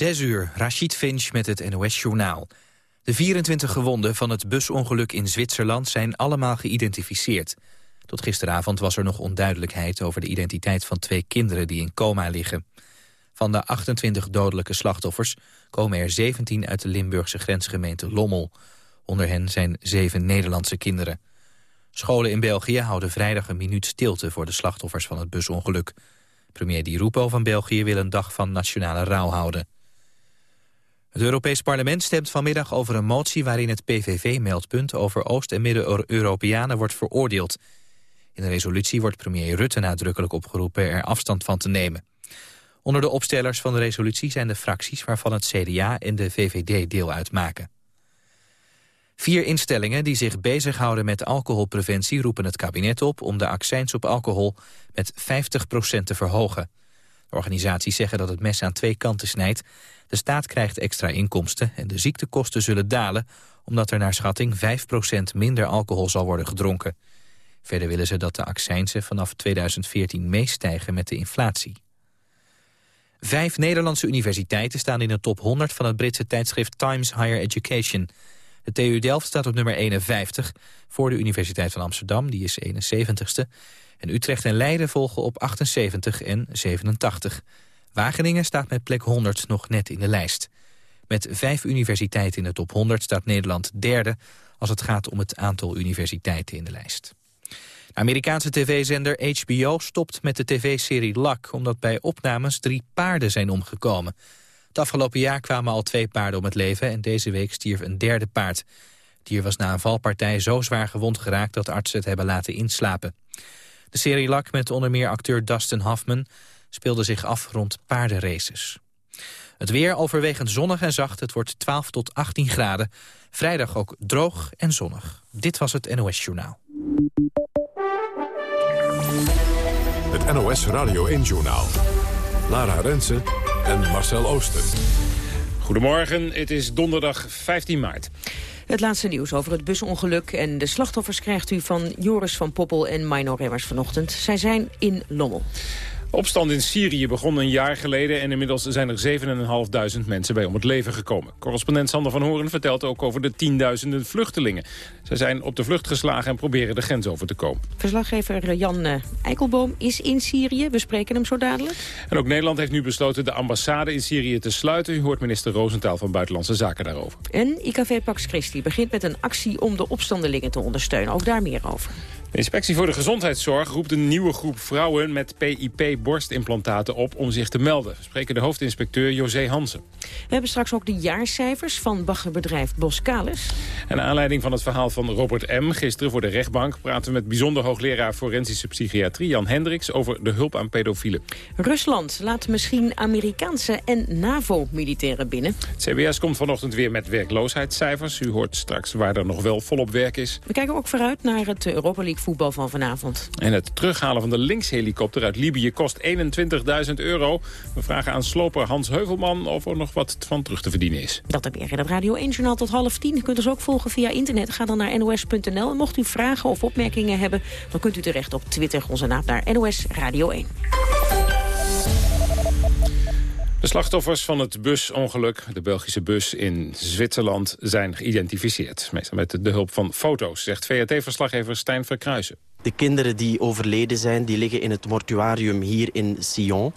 Zes uur, Rashid Finch met het NOS-journaal. De 24 gewonden van het busongeluk in Zwitserland zijn allemaal geïdentificeerd. Tot gisteravond was er nog onduidelijkheid over de identiteit van twee kinderen die in coma liggen. Van de 28 dodelijke slachtoffers komen er 17 uit de Limburgse grensgemeente Lommel. Onder hen zijn zeven Nederlandse kinderen. Scholen in België houden vrijdag een minuut stilte voor de slachtoffers van het busongeluk. Premier Di Rupo van België wil een dag van nationale rouw houden. Het Europees Parlement stemt vanmiddag over een motie waarin het PVV-meldpunt over Oost- en Midden-Europeanen wordt veroordeeld. In de resolutie wordt premier Rutte nadrukkelijk opgeroepen er afstand van te nemen. Onder de opstellers van de resolutie zijn de fracties waarvan het CDA en de VVD deel uitmaken. Vier instellingen die zich bezighouden met alcoholpreventie roepen het kabinet op om de accijns op alcohol met 50% te verhogen. Organisaties zeggen dat het mes aan twee kanten snijdt. De staat krijgt extra inkomsten en de ziektekosten zullen dalen... omdat er naar schatting 5% minder alcohol zal worden gedronken. Verder willen ze dat de accijnsen vanaf 2014 meestijgen met de inflatie. Vijf Nederlandse universiteiten staan in de top 100 van het Britse tijdschrift Times Higher Education. De TU Delft staat op nummer 51 voor de Universiteit van Amsterdam, die is 71ste. En Utrecht en Leiden volgen op 78 en 87. Wageningen staat met plek 100 nog net in de lijst. Met vijf universiteiten in de top 100 staat Nederland derde... als het gaat om het aantal universiteiten in de lijst. De Amerikaanse tv-zender HBO stopt met de tv-serie Luck... omdat bij opnames drie paarden zijn omgekomen. Het afgelopen jaar kwamen al twee paarden om het leven... en deze week stierf een derde paard. Het dier was na een valpartij zo zwaar gewond geraakt... dat artsen het hebben laten inslapen. De serie Lak met onder meer acteur Dustin Hoffman speelde zich af rond paardenraces. Het weer overwegend zonnig en zacht. Het wordt 12 tot 18 graden. Vrijdag ook droog en zonnig. Dit was het NOS Journaal. Het NOS Radio 1 Journaal. Lara Rensen en Marcel Ooster. Goedemorgen, het is donderdag 15 maart. Het laatste nieuws over het busongeluk en de slachtoffers krijgt u van Joris van Poppel en Mino Remmers vanochtend. Zij zijn in Lommel. Opstand in Syrië begon een jaar geleden en inmiddels zijn er 7.500 mensen bij om het leven gekomen. Correspondent Sander van Horen vertelt ook over de tienduizenden vluchtelingen. Zij zijn op de vlucht geslagen en proberen de grens over te komen. Verslaggever Jan eh, Eikelboom is in Syrië. We spreken hem zo dadelijk. En ook Nederland heeft nu besloten de ambassade in Syrië te sluiten. U hoort minister Roosentaal van Buitenlandse Zaken daarover. En IKV Pax Christi begint met een actie om de opstandelingen te ondersteunen. Ook daar meer over. De Inspectie voor de Gezondheidszorg roept een nieuwe groep vrouwen met PIP-borstimplantaten op om zich te melden. Spreken de hoofdinspecteur José Hansen. We hebben straks ook de jaarcijfers van baggerbedrijf Boskalis. En naar aanleiding van het verhaal van Robert M. gisteren voor de rechtbank... praten we met bijzonder hoogleraar forensische psychiatrie Jan Hendricks... over de hulp aan pedofielen. Rusland laat misschien Amerikaanse en NAVO-militairen binnen. Het CBS komt vanochtend weer met werkloosheidscijfers. U hoort straks waar er nog wel volop werk is. We kijken ook vooruit naar het Europa League voetbal van vanavond. En het terughalen van de linkshelikopter uit Libië kost 21.000 euro. We vragen aan sloper Hans Heuvelman of er nog wat van terug te verdienen is. Dat heb meer in het Radio 1-journaal tot half tien. U kunt ons ook volgen via internet. Ga dan naar nos.nl. En mocht u vragen of opmerkingen hebben... dan kunt u terecht op Twitter. Onze naam naar NOS Radio 1. De slachtoffers van het busongeluk, de Belgische bus in Zwitserland, zijn geïdentificeerd. Meestal met de hulp van foto's, zegt VRT-verslaggever Stijn Verkruijzen. De kinderen die overleden zijn, die liggen in het mortuarium hier in Sion.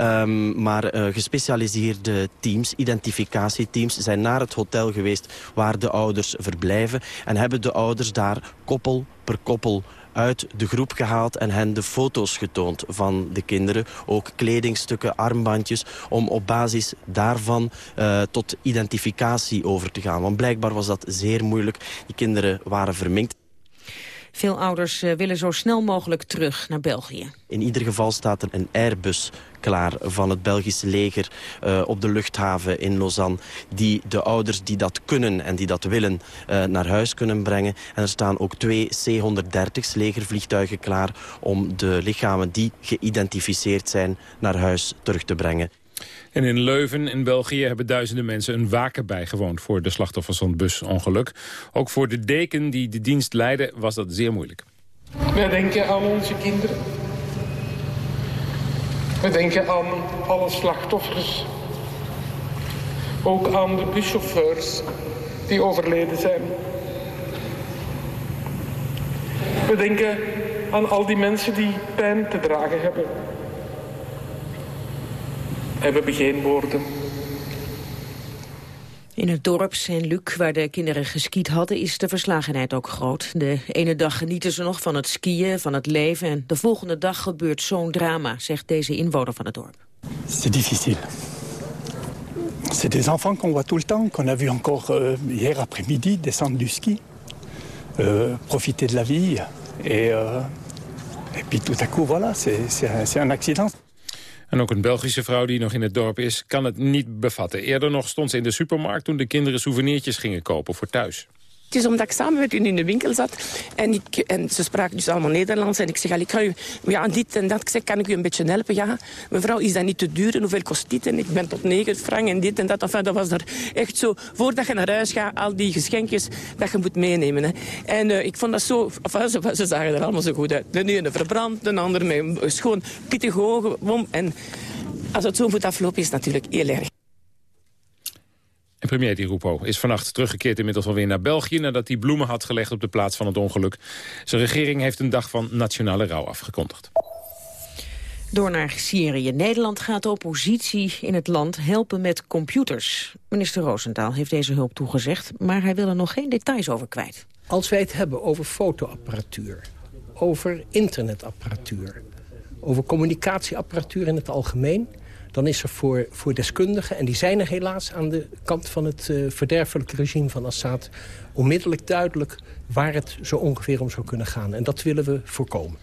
Um, maar uh, gespecialiseerde teams, identificatieteams, zijn naar het hotel geweest waar de ouders verblijven. En hebben de ouders daar koppel per koppel uit de groep gehaald en hen de foto's getoond van de kinderen. Ook kledingstukken, armbandjes, om op basis daarvan uh, tot identificatie over te gaan. Want blijkbaar was dat zeer moeilijk. Die kinderen waren verminkt. Veel ouders uh, willen zo snel mogelijk terug naar België. In ieder geval staat er een Airbus klaar van het Belgische leger uh, op de luchthaven in Lausanne. Die de ouders die dat kunnen en die dat willen uh, naar huis kunnen brengen. En er staan ook twee C-130's legervliegtuigen klaar om de lichamen die geïdentificeerd zijn naar huis terug te brengen. En in Leuven in België hebben duizenden mensen een waken bijgewoond... voor de slachtoffers van het busongeluk. Ook voor de deken die de dienst leidde was dat zeer moeilijk. We denken aan onze kinderen. We denken aan alle slachtoffers ook aan de buschauffeurs die overleden zijn. We denken aan al die mensen die pijn te dragen hebben. En we hebben geen woorden. In het dorp Saint-Luc, waar de kinderen geskiet hadden, is de verslagenheid ook groot. De ene dag genieten ze nog van het skiën, van het leven... en de volgende dag gebeurt zo'n drama, zegt deze inwoner van het dorp. C'est difficile. C'est des enfants qu'on voit tout le temps, qu'on a vu encore euh, hier après-midi descendre du ski, euh, profiter de la vie. Et, euh, et puis tout à coup, voilà, c'est un, accident. En ook een Belgische vrouw die nog in het dorp is, kan het niet bevatten. Eerder nog stond ze in de supermarkt toen de kinderen souvenirtjes gingen kopen voor thuis. Omdat ik samen met hun in de winkel zat. En, ik, en ze spraken dus allemaal Nederlands. En ik zeg, ik ga u, ja, dit en dat. Ik zeg, kan ik u een beetje helpen? Ja, mevrouw, is dat niet te duur? En hoeveel kost dit? En ik ben tot negen frank en dit en dat. Enfin, dat was er echt zo, voordat je naar huis gaat, al die geschenkjes dat je moet meenemen. En uh, ik vond dat zo, enfin, ze, ze, zagen er allemaal zo goed uit. De ene verbrand, de ander met schoon pittig ogen. En als het zo moet aflopen, is het natuurlijk heel erg. En premier Di Rupo is vannacht teruggekeerd inmiddels alweer naar België... nadat hij bloemen had gelegd op de plaats van het ongeluk. Zijn regering heeft een dag van nationale rouw afgekondigd. Door naar Syrië. Nederland gaat de oppositie in het land helpen met computers. Minister Roosentaal heeft deze hulp toegezegd... maar hij wil er nog geen details over kwijt. Als wij het hebben over fotoapparatuur, over internetapparatuur... over communicatieapparatuur in het algemeen dan is er voor, voor deskundigen... en die zijn er helaas aan de kant van het uh, verderfelijke regime van Assad... onmiddellijk duidelijk waar het zo ongeveer om zou kunnen gaan. En dat willen we voorkomen.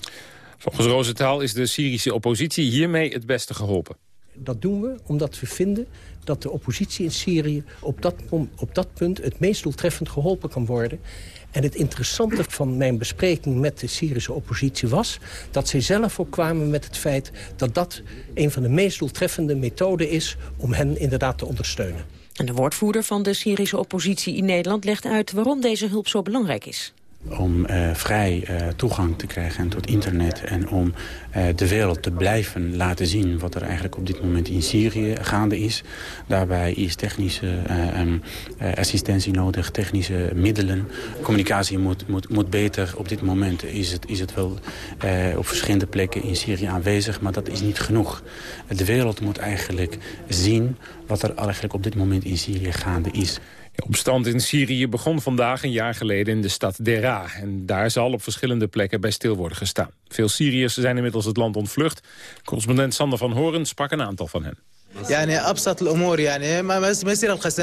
Volgens Roosentaal is de Syrische oppositie hiermee het beste geholpen. Dat doen we omdat we vinden dat de oppositie in Syrië op dat, op dat punt het meest doeltreffend geholpen kan worden. En het interessante van mijn bespreking met de Syrische oppositie was... dat zij zelf ook kwamen met het feit dat dat een van de meest doeltreffende methoden is... om hen inderdaad te ondersteunen. En de woordvoerder van de Syrische oppositie in Nederland legt uit waarom deze hulp zo belangrijk is om uh, vrij uh, toegang te krijgen tot internet... en om uh, de wereld te blijven laten zien wat er eigenlijk op dit moment in Syrië gaande is. Daarbij is technische um, assistentie nodig, technische middelen. Communicatie moet, moet, moet beter. Op dit moment is het, is het wel op verschillende plekken in Syrië aanwezig... maar dat is niet genoeg. De wereld moet eigenlijk zien wat er eigenlijk op dit moment in Syrië gaande is. De opstand in Syrië begon vandaag een jaar geleden in de stad Dera. En daar zal op verschillende plekken bij stil worden gestaan. Veel Syriërs zijn inmiddels het land ontvlucht. Correspondent Sander van Horen sprak een aantal van hen.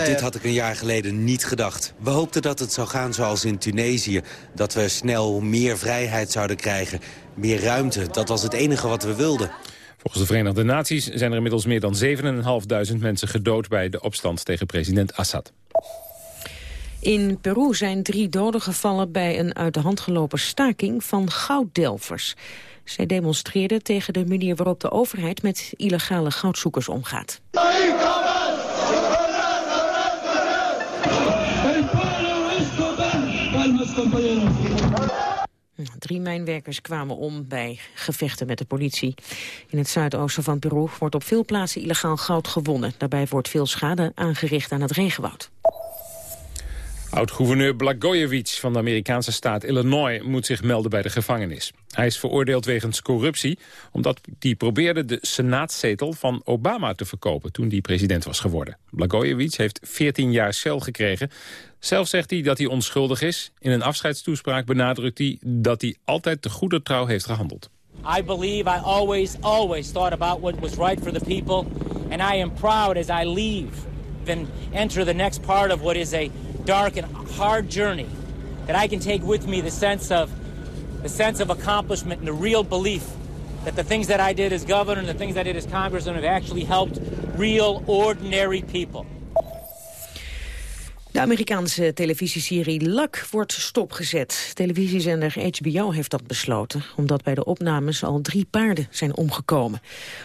Dit had ik een jaar geleden niet gedacht. We hoopten dat het zou gaan zoals in Tunesië. Dat we snel meer vrijheid zouden krijgen. Meer ruimte. Dat was het enige wat we wilden. Volgens de Verenigde Naties zijn er inmiddels meer dan 7.500 mensen gedood... bij de opstand tegen president Assad. In Peru zijn drie doden gevallen bij een uit de hand gelopen staking van gouddelvers. Zij demonstreerden tegen de manier waarop de overheid met illegale goudzoekers omgaat. Drie mijnwerkers kwamen om bij gevechten met de politie. In het zuidoosten van Peru wordt op veel plaatsen illegaal goud gewonnen. Daarbij wordt veel schade aangericht aan het regenwoud. Oud-gouverneur Blagojevich van de Amerikaanse staat Illinois moet zich melden bij de gevangenis. Hij is veroordeeld wegens corruptie omdat hij probeerde de senaatzetel van Obama te verkopen toen die president was geworden. Blagojevich heeft 14 jaar cel gekregen. Zelf zegt hij dat hij onschuldig is. In een afscheidstoespraak benadrukt hij dat hij altijd te goede trouw heeft gehandeld. I believe I always, always thought about what was right for the people. And I am proud as I leave and enter the next part of what is a dark and hard journey that I can take with me the sense of the sense of accomplishment and the real belief that the things that I did as governor and the things I did as congressman have actually helped real ordinary people. De Amerikaanse televisieserie Luck wordt stopgezet. Televisiezender HBO heeft dat besloten... omdat bij de opnames al drie paarden zijn omgekomen.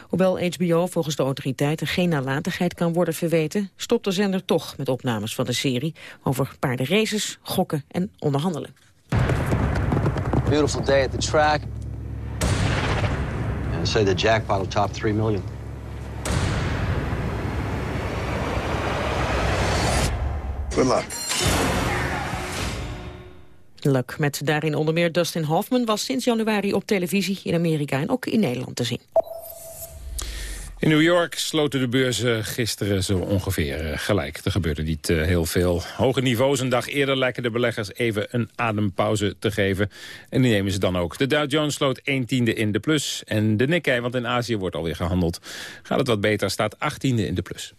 Hoewel HBO volgens de autoriteiten geen nalatigheid kan worden verweten... stopt de zender toch met opnames van de serie... over paardenraces, gokken en onderhandelen. Beautiful day at the track. And say the jackpot will top 3 million. Good luck. Luck met daarin onder meer Dustin Hoffman was sinds januari op televisie in Amerika en ook in Nederland te zien. In New York sloten de beurzen gisteren zo ongeveer eh, gelijk. Er gebeurde niet eh, heel veel. Hoge niveaus een dag eerder lijken de beleggers even een adempauze te geven. En die nemen ze dan ook. De Dow Jones sloot 1 tiende in de plus. En de Nikkei, want in Azië wordt alweer gehandeld, gaat het wat beter, staat 18e in de plus.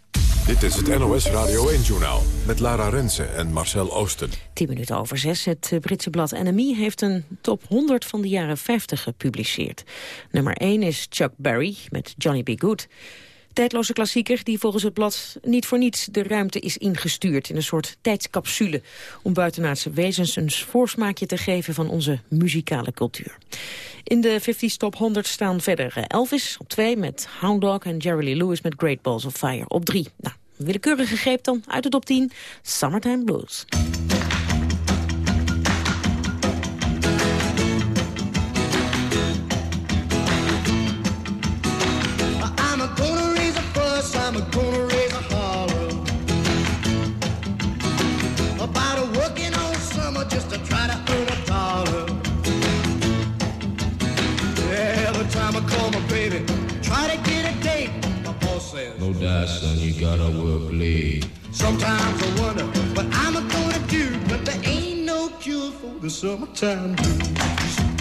Dit is het NOS Radio 1-journaal met Lara Rensen en Marcel Oosten. 10 minuten over zes. Het eh, Britse blad NME heeft een top 100 van de jaren 50 gepubliceerd. Nummer 1 is Chuck Berry met Johnny B. Good. Tijdloze klassieker die volgens het blad niet voor niets de ruimte is ingestuurd... in een soort tijdscapsule om buitenaardse wezens een voorsmaakje te geven van onze muzikale cultuur. In de 50's Top 100 staan verder eh, Elvis op 2 met Hound Dog en Jerry Lee Lewis met Great Balls of Fire op 3. Nou, willekeurige greep dan uit de top 10, Summertime Blues. Son, you gotta work late. Sometimes I wonder what I'm gonna do, but there ain't no cure for the summertime blues.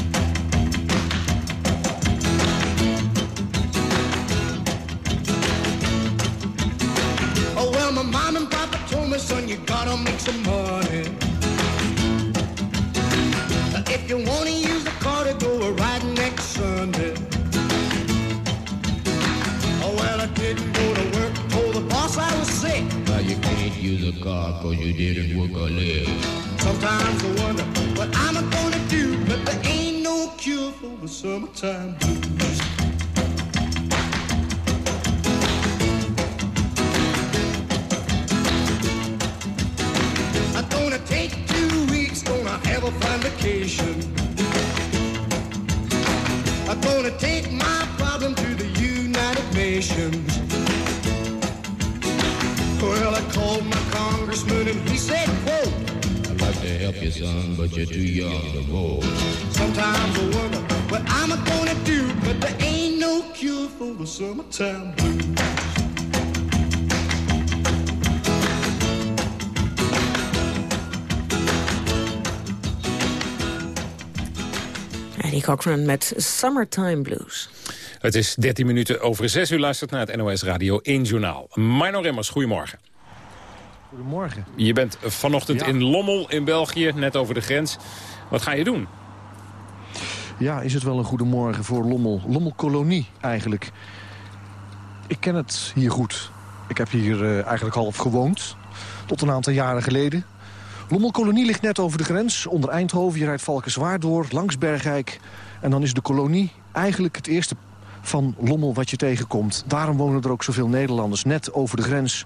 Cause you didn't work a leg. Sometimes I wonder what I'm gonna do, but there ain't no cure for the summertime blues. You, son, but you're too young to vote. Sometimes I wonder what I'm gonna do, but there ain't no cure for the summertime blues. Eddie Cochran met Summertime Blues. Het is 13 minuten over 6 uur luistert naar het NOS Radio 1 Journaal. Mino Remmers, goedemorgen. Goedemorgen. Je bent vanochtend Ja. in Lommel in België, net over de grens. Wat ga je doen? Ja, is het wel een goede morgen voor Lommel. Lommelkolonie eigenlijk. Ik ken het hier goed. Ik heb hier eh, eigenlijk half gewoond. Tot een aantal jaren geleden. Lommelkolonie ligt net over de grens. Onder Eindhoven. Je rijdt Valkenswaard door, langs Bergijk. En dan is de kolonie eigenlijk het eerste van Lommel wat je tegenkomt. Daarom wonen er ook zoveel Nederlanders net over de grens.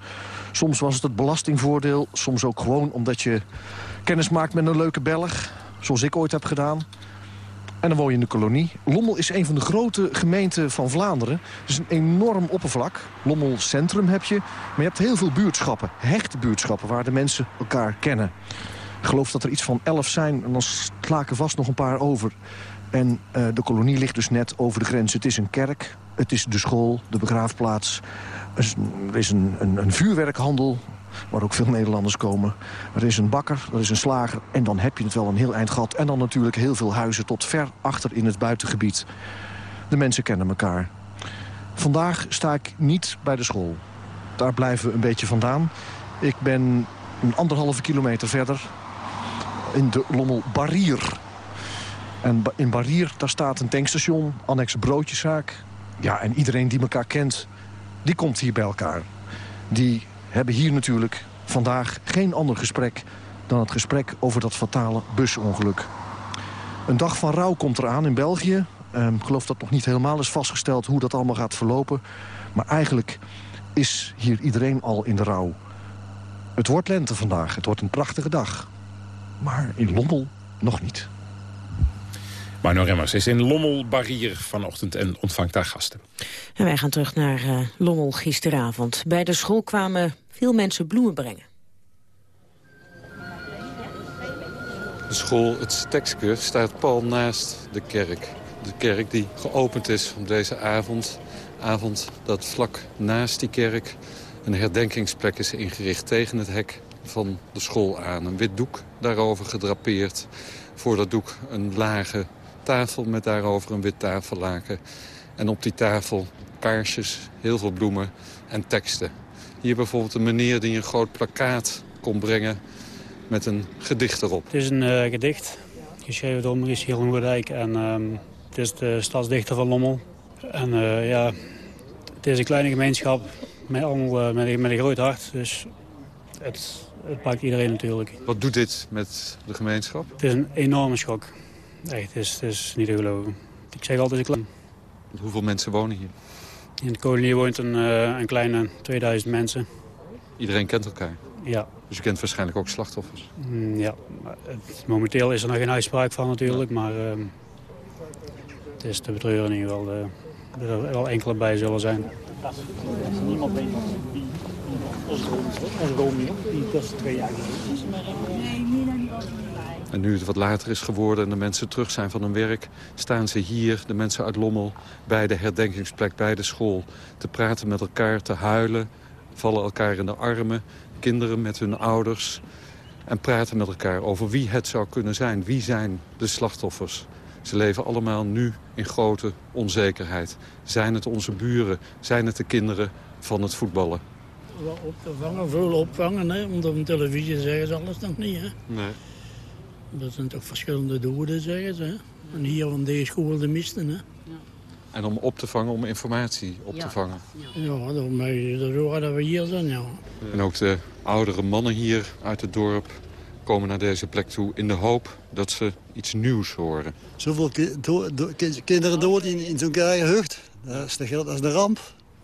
Soms was het het belastingvoordeel. Soms ook gewoon omdat je kennis maakt met een leuke Belg. Zoals ik ooit heb gedaan. En dan woon je in de kolonie. Lommel is een van de grote gemeenten van Vlaanderen. Het is een enorm oppervlak. Lommel Centrum heb je. Maar je hebt heel veel buurtschappen. Hechte buurtschappen waar de mensen elkaar kennen. Ik geloof dat er iets van elf zijn. En dan sla er vast nog een paar over. En eh, de kolonie ligt dus net over de grens. Het is een kerk. Het is de school, de begraafplaats. Er is, een, een, een vuurwerkhandel waar ook veel Nederlanders komen. Er is een bakker, er is een slager en dan heb je het wel een heel eind gehad. En dan natuurlijk heel veel huizen tot ver achter in het buitengebied. De mensen kennen elkaar. Vandaag sta ik niet bij de school. Daar blijven we een beetje vandaan. Ik ben een anderhalve kilometer verder in de Lommel Barrier. In Barrier, daar staat een tankstation, annex broodjeszaak. Ja, en iedereen die elkaar kent, die komt hier bij elkaar. Die hebben hier natuurlijk vandaag geen ander gesprek... dan het gesprek over dat fatale busongeluk. Een dag van rouw komt eraan in België. Ehm, ik geloof dat nog niet helemaal is vastgesteld hoe dat allemaal gaat verlopen. Maar eigenlijk is hier iedereen al in de rouw. Het wordt lente vandaag, het wordt een prachtige dag. Maar in Lommel nog niet. Mino Remmers is in Lommel Barrier vanochtend en ontvangt daar gasten. En wij gaan terug naar eh, Lommel gisteravond. Bij de school kwamen veel mensen bloemen brengen. De school, het Stekske, staat pal naast de kerk. De kerk die geopend is op deze avond. Avond dat vlak naast die kerk een herdenkingsplek is ingericht tegen het hek van de school aan. Een wit doek daarover gedrapeerd. Voor dat doek een lage tafel met daarover een wit tafellaken. En op die tafel kaarsjes, heel veel bloemen en teksten. Hier bijvoorbeeld een meneer die een groot plakkaat kon brengen met een gedicht erop. Het is een uh, gedicht, geschreven door Maurice Hillengoedijk. En uh, het is de stadsdichter van Lommel. En uh, ja, het is een kleine gemeenschap met, allemaal, met, een, met een groot hart. Dus het, het pakt iedereen natuurlijk. Wat doet dit met de gemeenschap? Het is een enorme schok. Echt, het is, het is niet te geloven. Ik zeg altijd... Ik... Hoeveel mensen wonen hier? In de kolonie woont een, een kleine 2000 mensen. Iedereen kent elkaar? Ja. Dus je kent waarschijnlijk ook slachtoffers? Mm, ja. Het, momenteel is er nog geen uitspraak van natuurlijk, maar uh, het is te betreuren in ieder geval uh, dat er wel enkele bij zullen zijn. Niemand weet wie onze Romeo, die dat twee jaar is. Nee, niet en nu het wat later is geworden en de mensen terug zijn van hun werk... staan ze hier, de mensen uit Lommel, bij de herdenkingsplek, bij de school... te praten met elkaar, te huilen, vallen elkaar in de armen kinderen met hun ouders... en praten met elkaar over wie het zou kunnen zijn. Wie zijn de slachtoffers? Ze leven allemaal nu in grote onzekerheid. Zijn het onze buren? Zijn het de kinderen van het voetballen? Op te vangen, veel opvangen. Hè? Want op televisie zeggen ze alles nog niet. Hè? Nee. Dat zijn toch verschillende doden, zeggen ze. Hè? En hier van deze school de misten. Hè? En om op te vangen, om informatie op te vangen. Ja, daarom zorgen dat we hier zijn, ja. En ook de oudere mannen hier uit het dorp komen naar deze plek toe... in de hoop dat ze iets nieuws horen. Zoveel ki do do kinderen dood in, in zo'n kleine hucht. Dat is, de, dat is de ramp.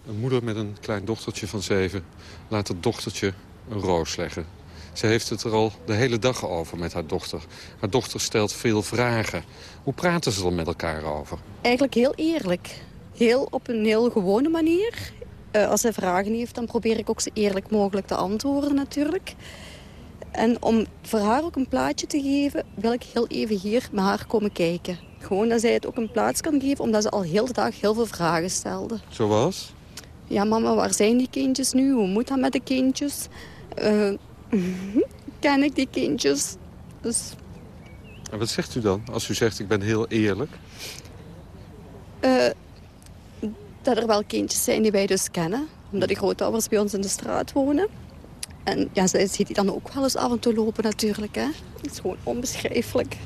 Een moeder met een klein dochtertje van zeven laat het dochtertje een roos leggen. Ze heeft het er al de hele dag over met haar dochter. Haar dochter stelt veel vragen. Hoe praten ze er met elkaar over? Eigenlijk heel eerlijk. Heel op een heel gewone manier. Uh, als zij vragen heeft, dan probeer ik ook zo eerlijk mogelijk te antwoorden natuurlijk. En om voor haar ook een plaatje te geven, wil ik heel even hier met haar komen kijken. Gewoon dat zij het ook een plaats kan geven, omdat ze al heel de dag heel veel vragen stelde. Zoals? Ja, mama, waar zijn die kindjes nu? Hoe moet dat met de kindjes? Uh, ken ik die kindjes? Dus... En wat zegt u dan als u zegt ik ben heel eerlijk? Uh, dat er wel kindjes zijn die wij dus kennen. Omdat die grootouders bij ons in de straat wonen. En ja, zij ziet die dan ook wel eens af en toe lopen natuurlijk. Hè? Het is gewoon onbeschrijfelijk.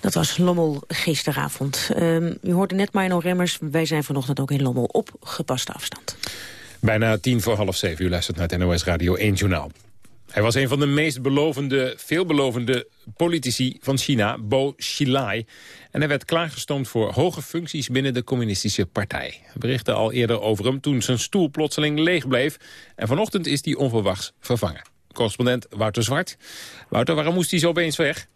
Dat was Lommel gisteravond. Um, u hoorde net Mino Remmers. Wij zijn vanochtend ook in Lommel op gepaste afstand. Bijna tien voor half zeven. U luistert naar het NOS Radio 1 Journaal. Hij was een van de meest belovende, veelbelovende politici van China, Bo Xilai. En hij werd klaargestoomd voor hoge functies binnen de communistische partij. We berichten al eerder over hem toen zijn stoel plotseling leeg bleef. En vanochtend is hij onverwachts vervangen. Correspondent Wouter Zwart. Wouter, waarom moest hij zo opeens weg?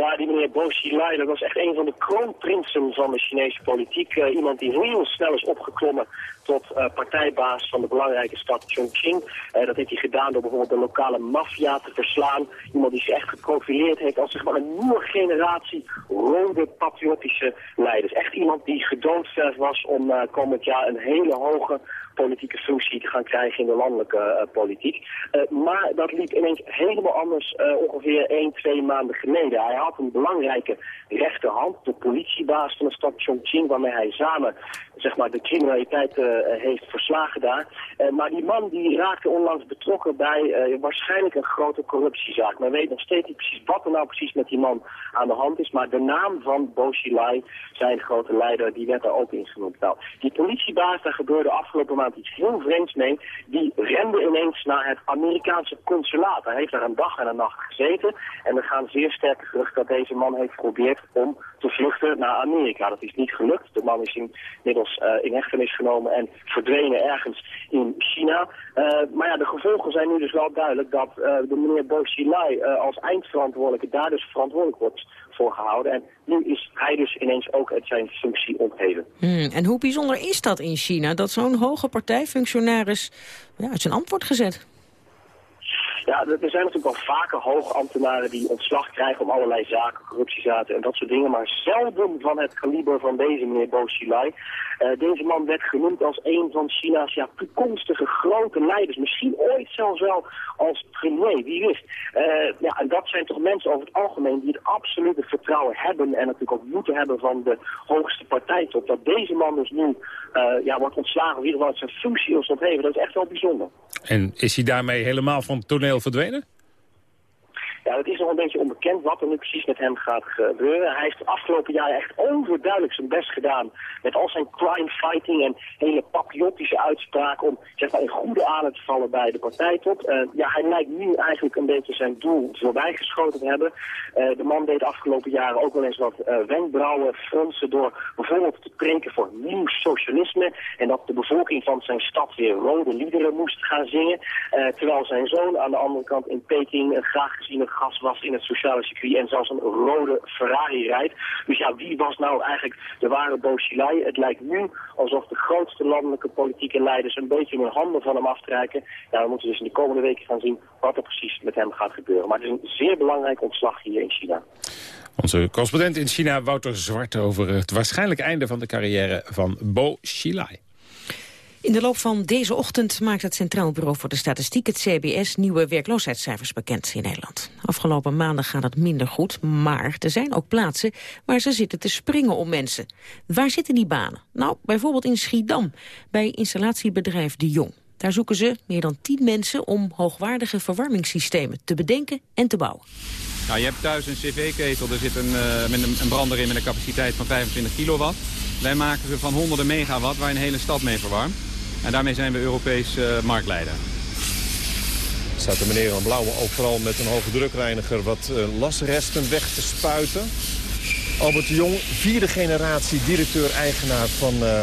Ja, die meneer Bo Xilai, dat was echt een van de kroonprinsen van de Chinese politiek. Uh, iemand die heel snel is opgeklommen tot uh, partijbaas van de belangrijke stad Chongqing. Uh, dat heeft hij gedaan door bijvoorbeeld de lokale maffia te verslaan. Iemand die zich echt geprofileerd heeft als zeg maar, een nieuwe generatie rode patriotische leiders. Echt iemand die gedoodverfd was om komend jaar een hele hoge politieke functie te gaan krijgen in de landelijke politiek. maar dat liep ineens helemaal anders ongeveer 1, 2 maanden geleden. Hij had een belangrijke rechterhand, de politiebaas van de stad Chongqing, waarmee hij samen zeg maar, de criminaliteit uh, heeft verslagen daar. Uh, maar die man die raakte onlangs betrokken bij uh, waarschijnlijk een grote corruptiezaak. Men weet nog steeds niet precies wat er nou precies met die man aan de hand is. Maar de naam van Bo Xilai, zijn grote leider, die werd daar ook in genoemd. Nou, die politiebaas, daar gebeurde afgelopen maand iets heel vreemds mee. Die rende ineens naar het Amerikaanse consulaat. Hij heeft daar een dag en een nacht gezeten. En er gaan zeer sterke geruchten dat deze man heeft geprobeerd om te vluchten naar Amerika. Dat is niet gelukt. De man is inmiddels uh, in hechtenis genomen en verdwenen ergens in China. Uh, maar ja, de gevolgen zijn nu dus wel duidelijk dat uh, de meneer Bo Xilai als eindverantwoordelijke daar dus verantwoordelijk wordt voor gehouden. En nu is hij dus ineens ook uit zijn functie ontheven. Hmm, en hoe bijzonder is dat in China, dat zo'n hoge partijfunctionaris uit zijn ambt wordt gezet? Ja, er zijn natuurlijk wel vaker hoogambtenaren die ontslag krijgen om allerlei zaken, corruptiezaken en dat soort dingen, maar zelden van het kaliber van deze meneer Bo. Eh, deze man werd genoemd als een van China's ja, toekomstige grote leiders. Misschien ooit zelfs wel als premier, wie wist. Eh, ja, en dat zijn toch mensen over het algemeen die het absolute vertrouwen hebben en natuurlijk ook moeten hebben van de hoogste partijtop. Dat deze man dus nu eh, ja, wordt ontslagen, in ieder geval zijn functie is ontheven, dat is echt wel bijzonder. En is hij daarmee helemaal van het toneel verdwenen? Het is nog een beetje onbekend wat er nu precies met hem gaat gebeuren. Hij heeft de afgelopen jaren echt overduidelijk zijn best gedaan met al zijn crime fighting en hele patriotische uitspraken om zeg maar, in goede adem te vallen bij de partijtop. Eh, ja, hij lijkt nu eigenlijk een beetje zijn doel voorbijgeschoten te hebben. Eh, de man deed de afgelopen jaren ook wel eens wat uh, wenkbrauwen fronsen door bijvoorbeeld te preken voor nieuw socialisme en dat de bevolking van zijn stad weer rode liederen moest gaan zingen. terwijl zijn zoon aan de andere kant in Peking een graag geziene gas was in het sociale circuit en zelfs een rode Ferrari rijdt. Dus ja, wie was nou eigenlijk de ware Bo Xilai? Het lijkt nu alsof de grootste landelijke politieke leiders een beetje hun handen van hem aftrekken. Ja, we moeten dus in de komende weken gaan zien wat er precies met hem gaat gebeuren. Maar het is een zeer belangrijk ontslag hier in China. Onze correspondent in China, Wouter Zwart, over het waarschijnlijk einde van de carrière van Bo Xilai. In de loop van deze ochtend maakt het Centraal Bureau voor de Statistiek, het CBS, nieuwe werkloosheidscijfers bekend in Nederland. Afgelopen maanden gaat het minder goed, maar er zijn ook plaatsen waar ze zitten te springen om mensen. Waar zitten die banen? Nou, bijvoorbeeld in Schiedam, bij installatiebedrijf De Jong. Daar zoeken ze meer dan 10 mensen om hoogwaardige verwarmingssystemen te bedenken en te bouwen. Nou, je hebt thuis een cv-ketel, er zit een, uh, met een, een brander in met een capaciteit van 25 kilowatt. Wij maken ze van honderden megawatt waar je een hele stad mee verwarmt. En daarmee zijn we Europees uh, marktleider. Er staat de meneer aan blauwe ook vooral met een hoge drukreiniger wat uh, lasresten weg te spuiten. Albert de Jong, vierde generatie directeur-eigenaar van uh,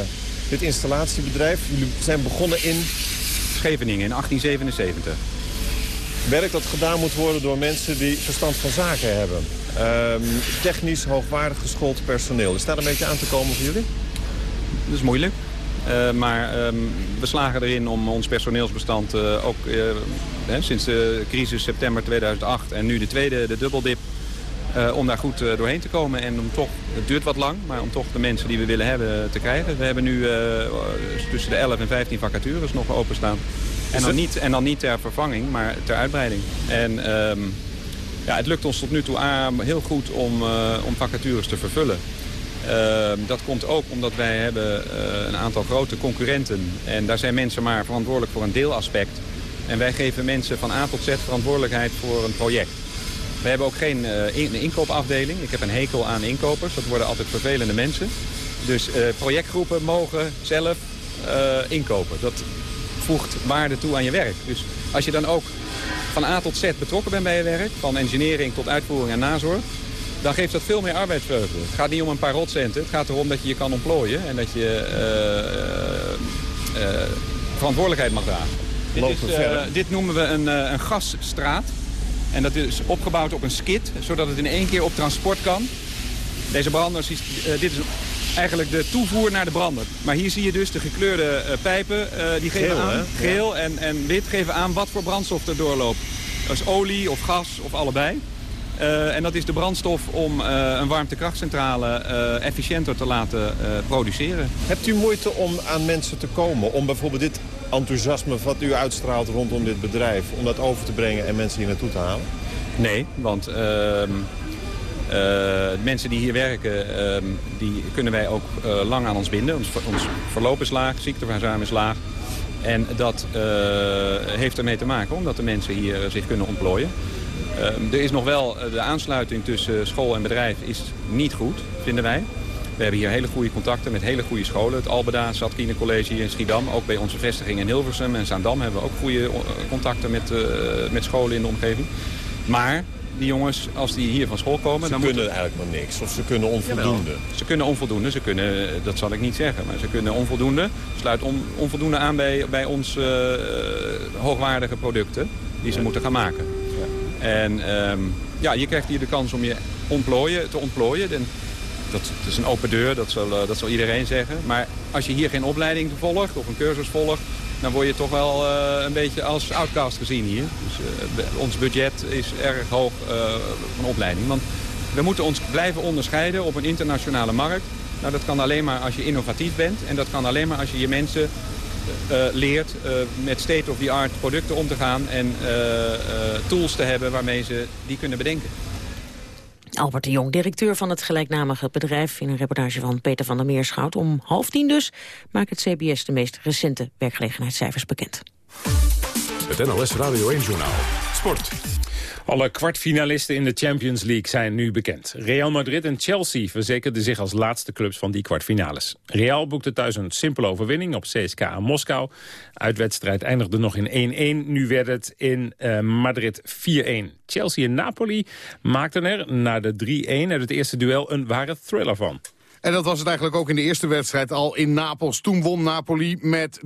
dit installatiebedrijf. Jullie zijn begonnen in... Scheveningen in 1877. Werk dat gedaan moet worden door mensen die verstand van zaken hebben. Uh, technisch hoogwaardig geschoold personeel. Is daar een beetje aan te komen voor jullie? Dat is moeilijk. Uh, maar um, we slagen erin om ons personeelsbestand uh, ook uh, hè, sinds de crisis september 2008 en nu de tweede, de dubbeldip, om daar goed doorheen te komen. En om toch, het duurt wat lang, maar om toch de mensen die we willen hebben te krijgen. We hebben nu tussen de 11 en 15 vacatures nog openstaan. En dan, niet, en dan niet ter vervanging, maar ter uitbreiding. En um, ja, het lukt ons tot nu toe aan heel goed om, om vacatures te vervullen. Uh, dat komt ook omdat wij hebben uh, een aantal grote concurrenten. En daar zijn mensen maar verantwoordelijk voor een deelaspect. En wij geven mensen van A tot Z verantwoordelijkheid voor een project. We hebben ook geen in inkoopafdeling. Ik heb een hekel aan inkopers. Dat worden altijd vervelende mensen. Dus projectgroepen mogen zelf inkopen. Dat voegt waarde toe aan je werk. Dus als je dan ook van A tot Z betrokken bent bij je werk... van engineering tot uitvoering en nazorg dan geeft dat veel meer arbeidsvreugde. Het gaat niet om een paar rotcenten. Het gaat erom dat je je kan ontplooien en dat je uh, uh, verantwoordelijkheid mag dragen. Dit, is, dit, noemen we een, een gasstraat. En dat is opgebouwd op een skid, zodat het in één keer op transport kan. Deze branders, dit is eigenlijk de toevoer naar de brander. Maar hier zie je dus de gekleurde pijpen. die geven geel, aan, geel en, en wit geven aan wat voor brandstof er doorloopt. Dat is olie of gas of allebei. Uh, en dat is de brandstof om uh, een warmtekrachtcentrale uh, efficiënter te laten produceren. Hebt u moeite om aan mensen te komen? Om bijvoorbeeld dit enthousiasme wat u uitstraalt rondom dit bedrijf... om dat over te brengen en mensen hier naartoe te halen? Nee, want ehm, mensen die hier werken... Ehm, die kunnen wij ook lang aan ons binden. Ons, ons verloop is laag, ziekteverzuim is laag. En dat heeft ermee te maken omdat de mensen hier zich kunnen ontplooien. Uh, er is nog wel, de aansluiting tussen school en bedrijf is niet goed, vinden wij. We hebben hier hele goede contacten met hele goede scholen. Het Albeda, Zatkine College hier in Schiedam. Ook bij onze vestiging in Hilversum en Zaandam hebben we ook goede contacten met, uh, met scholen in de omgeving. Maar die jongens, als die hier van school komen... Ze dan kunnen eigenlijk maar niks, of ze kunnen onvoldoende. Jawel. Ze kunnen onvoldoende, ze kunnen, dat zal ik niet zeggen, maar ze kunnen onvoldoende. Sluit on, onvoldoende aan bij, bij ons uh, hoogwaardige producten die ze moeten gaan maken. En um, ja, je krijgt hier de kans om je ontplooien, te ontplooien. En dat, is een open deur, dat zal, uh, dat zal iedereen zeggen. Maar als je hier geen opleiding volgt of een cursus volgt... dan word je toch wel eh, een beetje als outcast gezien hier. Dus uh, ons budget is erg hoog van opleiding. Want we moeten ons blijven onderscheiden op een internationale markt. Nou, dat kan alleen maar als je innovatief bent. En dat kan alleen maar als je je mensen leert met state-of-the-art producten om te gaan. En tools te hebben waarmee ze die kunnen bedenken. Albert de Jong, directeur van het gelijknamige bedrijf... in een reportage van Peter van der Meerschout. Om half tien dus maakt het CBS de meest recente werkgelegenheidscijfers bekend. Het NLS Radio 1-journaal. Sport. Alle kwartfinalisten in de Champions League zijn nu bekend. Real Madrid en Chelsea verzekerden zich als laatste clubs van die kwartfinales. Real boekte thuis een simpele overwinning op CSKA Moskou. Uitwedstrijd eindigde nog in 1-1. Nu werd het in uh, Madrid 4-1. Chelsea en Napoli maakten er na de 3-1 uit het eerste duel een ware thriller van. En dat was het eigenlijk ook in de eerste wedstrijd al in Napels. Toen won Napoli met 3-1.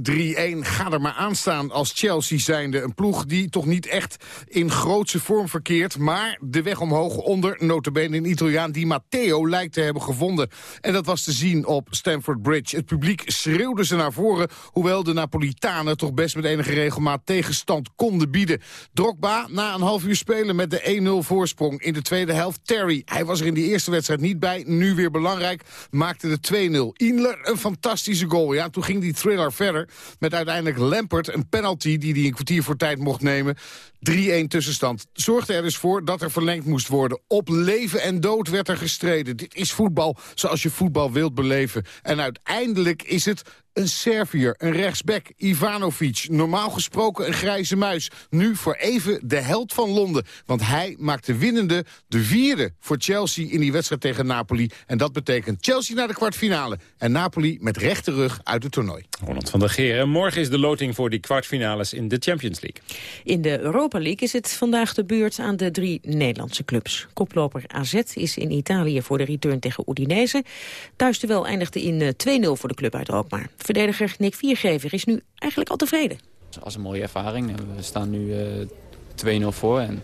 Ga er maar aan staan als Chelsea zijnde. Een ploeg die toch niet echt in grootse vorm verkeert. Maar de weg omhoog onder, notabene een Italiaan... die Matteo lijkt te hebben gevonden. En dat was te zien op Stamford Bridge. Het publiek schreeuwde ze naar voren... hoewel de Napolitanen toch best met enige regelmaat tegenstand konden bieden. Drogba na een half uur spelen met de 1-0 voorsprong in de tweede helft. Terry, hij was er in die eerste wedstrijd niet bij. Nu weer belangrijk maakte de 2-0. Inler een fantastische goal. Ja, toen ging die thriller verder met uiteindelijk Lampert een penalty... die hij een kwartier voor tijd mocht nemen. 3-1 tussenstand. Zorgde er dus voor dat er verlengd moest worden. Op leven en dood werd er gestreden. Dit is voetbal zoals je voetbal wilt beleven. En uiteindelijk is het een Serviër, een rechtsback, Ivanovic. Normaal gesproken een grijze muis. Nu voor even de held van Londen. Want hij maakt de winnende, de vierde voor Chelsea in die wedstrijd tegen Napoli. En dat betekent Chelsea naar de kwartfinale. En Napoli met rechte rug uit het toernooi. Ronald van der Geer. Morgen is de loting voor die kwartfinales in de Champions League. In de Europa League is het vandaag de beurt aan de drie Nederlandse clubs. Koploper AZ is in Italië voor de return tegen Udinese. Thuisduel eindigde in 2-0 voor de club uit Alkmaar. Verdediger Nick Viergever is nu eigenlijk al tevreden. Dat was een mooie ervaring. We staan nu uh, 2-0 voor. En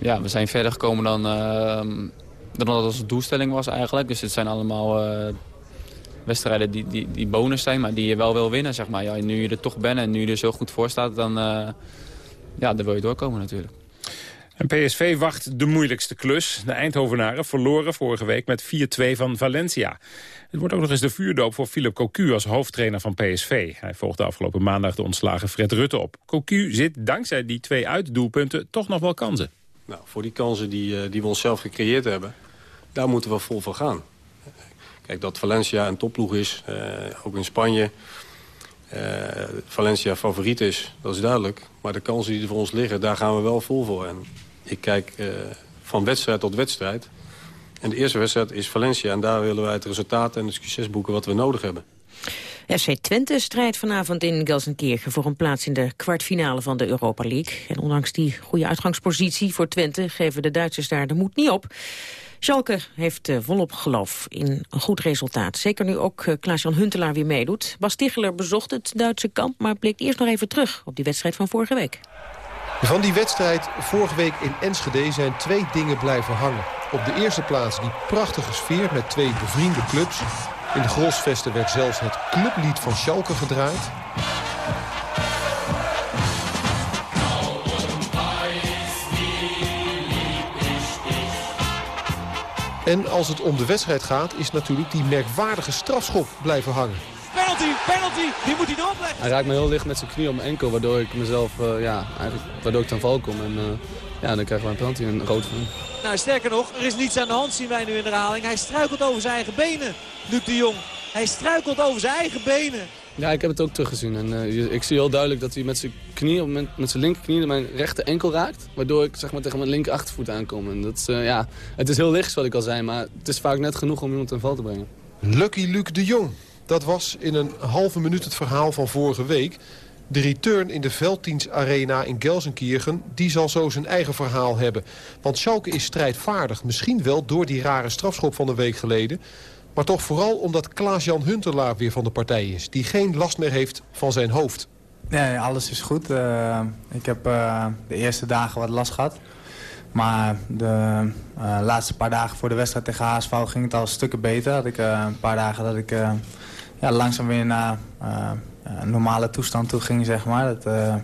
ja, we zijn verder gekomen dan, uh, dan dat onze doelstelling was eigenlijk. Dus het zijn allemaal uh, wedstrijden die, die, die bonus zijn, maar die je wel wil winnen. Zeg maar. ja, nu je er toch bent en nu je er zo goed voor staat, dan, uh, ja, dan wil je doorkomen natuurlijk. En PSV wacht de moeilijkste klus. De Eindhovenaren verloren vorige week met 4-2 van Valencia. Het wordt ook nog eens de vuurdoop voor Philip Cocu als hoofdtrainer van PSV. Hij volgde afgelopen maandag de ontslagen Fred Rutte op. Cocu zit dankzij die twee uitdoelpunten toch nog wel kansen. Nou, voor die kansen die, eh, die we onszelf gecreëerd hebben, daar moeten we vol voor gaan. Kijk, dat Valencia een topploeg is, uh, ook in Spanje... Uh, Valencia favoriet is, dat is duidelijk. Maar de kansen die er voor ons liggen, daar gaan we wel vol voor. En ik kijk uh, van wedstrijd tot wedstrijd. En de eerste wedstrijd is Valencia. En daar willen wij het resultaat en het succes boeken wat we nodig hebben. FC Twente strijdt vanavond in Gelsenkirchen voor een plaats in de kwartfinale van de Europa League. En ondanks die goede uitgangspositie voor Twente geven de Duitsers daar de moed niet op. Schalke heeft uh, volop geloof in een goed resultaat. Zeker nu ook uh, Klaas-Jan Huntelaar weer meedoet. Bas Ticheler bezocht het Duitse kamp, maar blikt eerst nog even terug op die wedstrijd van vorige week. Van die wedstrijd vorige week in Enschede zijn twee dingen blijven hangen. Op de eerste plaats die prachtige sfeer met twee bevriende clubs. In de Grolsvesten werd zelfs het clublied van Schalke gedraaid. En als het om de wedstrijd gaat, is natuurlijk die merkwaardige strafschop blijven hangen. Penalty, penalty, die moet hij erop leggen. Hij raakt me heel licht met zijn knie om mijn enkel, waardoor ik mezelf, uh, ja, eigenlijk, waardoor ik ten val kom. En uh, ja, dan krijgen we een penalty en een rood van. Nou, sterker nog, er is niets aan de hand, zien wij nu in de herhaling. Hij struikelt over zijn eigen benen, Luc de Jong. Hij struikelt over zijn eigen benen. Ja, ik heb het ook teruggezien. En, uh, ik zie heel duidelijk dat hij met zijn knie, met, met zijn linkerknie mijn rechter enkel raakt. Waardoor ik zeg maar, tegen mijn linker achtervoet aankom. En dat is, uh, ja, het is heel licht, wat ik al zei, maar het is vaak net genoeg om iemand ten val te brengen. Lucky Luc de Jong. Dat was in een halve minuut het verhaal van vorige week. De return in de velddienstarena in Gelsenkirchen... die zal zo zijn eigen verhaal hebben. Want Schalke is strijdvaardig. Misschien wel door die rare strafschop van een week geleden... Maar toch vooral omdat Klaas-Jan Huntelaar weer van de partij is. Die geen last meer heeft van zijn hoofd. Nee, alles is goed. Uh, ik heb uh, de eerste dagen wat last gehad. Maar de uh, laatste paar dagen voor de wedstrijd tegen HSV ging het al stukken beter. Had ik een paar dagen dat ik ja, langzaam weer naar uh, normale toestand toe ging, zeg maar. Dat, uh,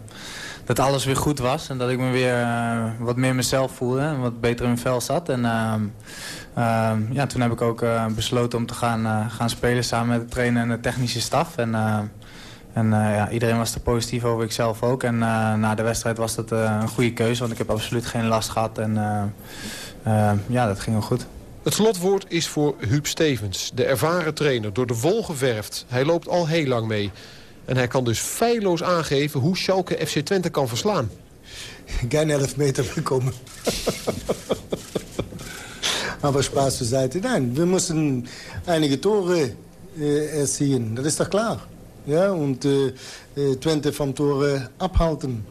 dat alles weer goed was en dat ik me weer wat meer mezelf voelde en wat beter in mijn vel zat. En ja, toen heb ik ook besloten om te gaan, gaan spelen samen met de trainer en de technische staf. En, en ja, iedereen was er positief over, ik zelf ook. En na de wedstrijd was dat een goede keuze, want ik heb absoluut geen last gehad. En ja, dat ging wel goed. Het slotwoord is voor Huub Stevens, de ervaren trainer, door de wol geverfd. Hij loopt al heel lang mee. En hij kan dus feilloos aangeven hoe Schalke FC Twente kan verslaan. Geen 11 meter gekomen. maar Spaß zur Seite. We moesten einige Tore äh. Dat is toch klaar? Ja, und äh, Twente van Tore abhalten.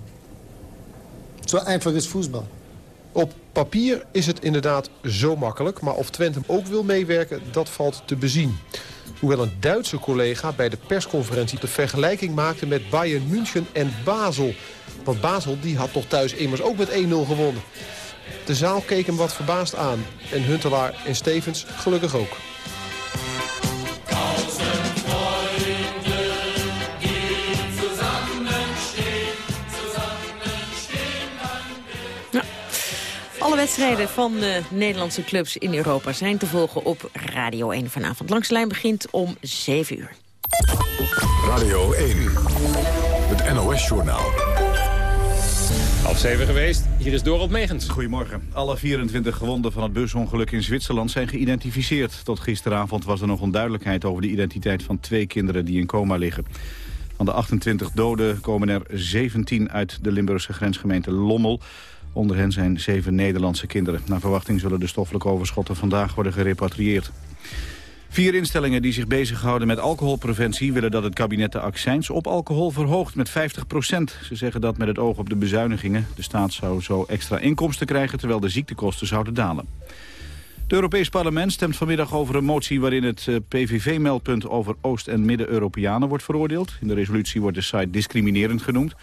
Zo einfach is voetbal. Op papier is het inderdaad zo makkelijk. Maar of Twente ook wil meewerken, dat valt te bezien. Hoewel een Duitse collega bij de persconferentie de vergelijking maakte met Bayern München en Basel. Want Basel die had toch thuis immers ook met 1-0 gewonnen. De zaal keek hem wat verbaasd aan. En Huntelaar en Stevens gelukkig ook. Alle wedstrijden van de Nederlandse clubs in Europa zijn te volgen op Radio 1 vanavond. Langs de lijn begint om 7 uur. Radio 1, het NOS-journaal. Half zeven geweest, hier is Dorot Megens. Goedemorgen. Alle 24 gewonden van het busongeluk in Zwitserland zijn geïdentificeerd. Tot gisteravond was er nog onduidelijkheid over de identiteit van twee kinderen die in coma liggen. Van de 28 doden komen er 17 uit de Limburgse grensgemeente Lommel. Onder hen zijn zeven Nederlandse kinderen. Naar verwachting zullen de stoffelijke overschotten vandaag worden gerepatrieerd. Vier instellingen die zich bezighouden met alcoholpreventie... willen dat het kabinet de accijns op alcohol verhoogt met 50 procent. Ze zeggen dat met het oog op de bezuinigingen. De staat zou zo extra inkomsten krijgen... terwijl de ziektekosten zouden dalen. Het Europees Parlement stemt vanmiddag over een motie... waarin het eh, PVV-meldpunt over Oost- en Midden-Europeanen wordt veroordeeld. In de resolutie wordt de site discriminerend genoemd.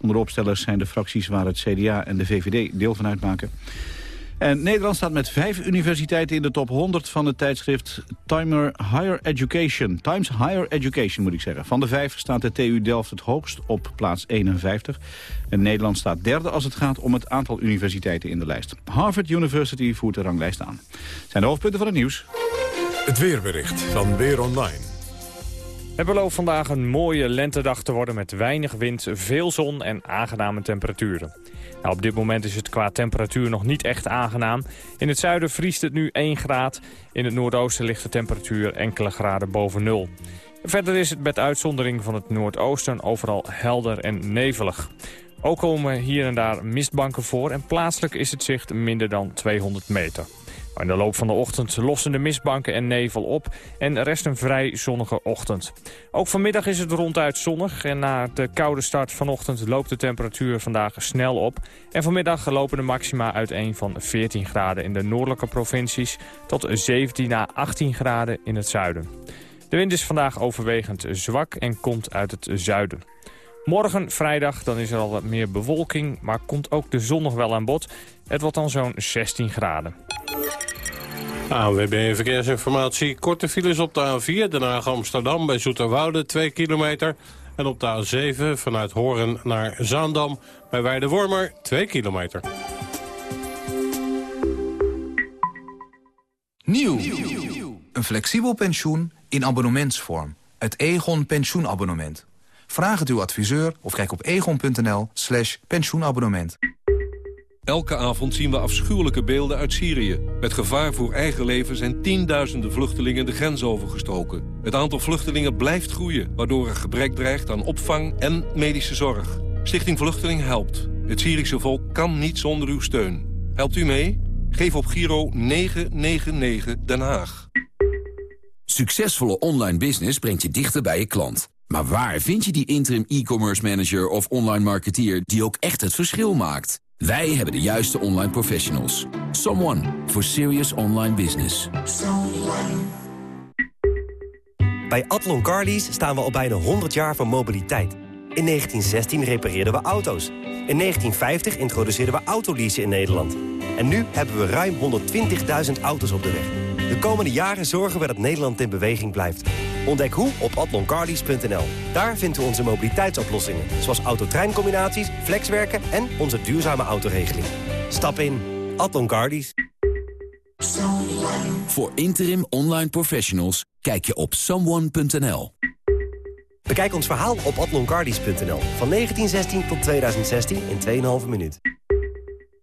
Onder de opstellers zijn de fracties waar het CDA en de VVD deel van uitmaken. En Nederland staat met vijf universiteiten in de top 100 van het tijdschrift Timer Higher Education. Times Higher Education moet ik zeggen. Van de vijf staat de TU Delft het hoogst op plaats 51. En Nederland staat derde als het gaat om het aantal universiteiten in de lijst. Harvard University voert de ranglijst aan. Zijn de hoofdpunten van het nieuws. Het weerbericht van Weer Online. Het belooft vandaag een mooie lentedag te worden met weinig wind, veel zon en aangename temperaturen. Nou, op dit moment is het qua temperatuur nog niet echt aangenaam. In het zuiden vriest het nu 1 graad. In het noordoosten ligt de temperatuur enkele graden boven nul. Verder is het met uitzondering van het noordoosten overal helder en nevelig. Ook komen hier en daar mistbanken voor en plaatselijk is het zicht minder dan 200 meter. In de loop van de ochtend lossen de mistbanken en nevel op en rest een vrij zonnige ochtend. Ook vanmiddag is het ronduit zonnig en na de koude start vanochtend loopt de temperatuur vandaag snel op. En vanmiddag lopen de maxima uiteen van 14 graden in de noordelijke provincies tot 17 à 18 graden in het zuiden. De wind is vandaag overwegend zwak en komt uit het zuiden. Morgen, vrijdag, dan is er al wat meer bewolking, maar komt ook de zon nog wel aan bod. Het wordt dan zo'n 16 graden. ANWB Verkeersinformatie. Korte files op de A4, Den Haag-Amsterdam bij Zoeterwoude, 2 kilometer. En op de A7 vanuit Horen naar Zaandam bij Weidewormer, 2 kilometer. Nieuw. Een flexibel pensioen in abonnementsvorm. Het Egon pensioenabonnement. Vraag het uw adviseur of kijk op egon.nl slash pensioenabonnement. Elke avond zien we afschuwelijke beelden uit Syrië. Met gevaar voor eigen leven zijn tienduizenden vluchtelingen de grens overgestoken. Het aantal vluchtelingen blijft groeien, waardoor er gebrek dreigt aan opvang en medische zorg. Stichting Vluchteling helpt. Het Syrische volk kan niet zonder uw steun. Helpt u mee? Geef op Giro 999 Den Haag. Succesvolle online business brengt je dichter bij je klant. Maar waar vind je die interim e-commerce manager of online marketeer die ook echt het verschil maakt? Wij hebben de juiste online professionals. Someone for serious online business. Bij Atlon Carlies staan we al bijna 100 jaar van mobiliteit. In 1916 repareerden we auto's. In 1950 introduceerden we autoleasen in Nederland. En nu hebben we ruim 120.000 auto's op de weg. De komende jaren zorgen we dat Nederland in beweging blijft. Ontdek hoe op atloncardies.nl. Daar vinden we onze mobiliteitsoplossingen, zoals autotreincombinaties, flexwerken en onze duurzame autoregeling. Stap in. Atlon Cardies. Voor interim online professionals kijk je op someone.nl. Bekijk ons verhaal op atloncardies.nl. Van 1916 tot 2016 in 2,5 minuut.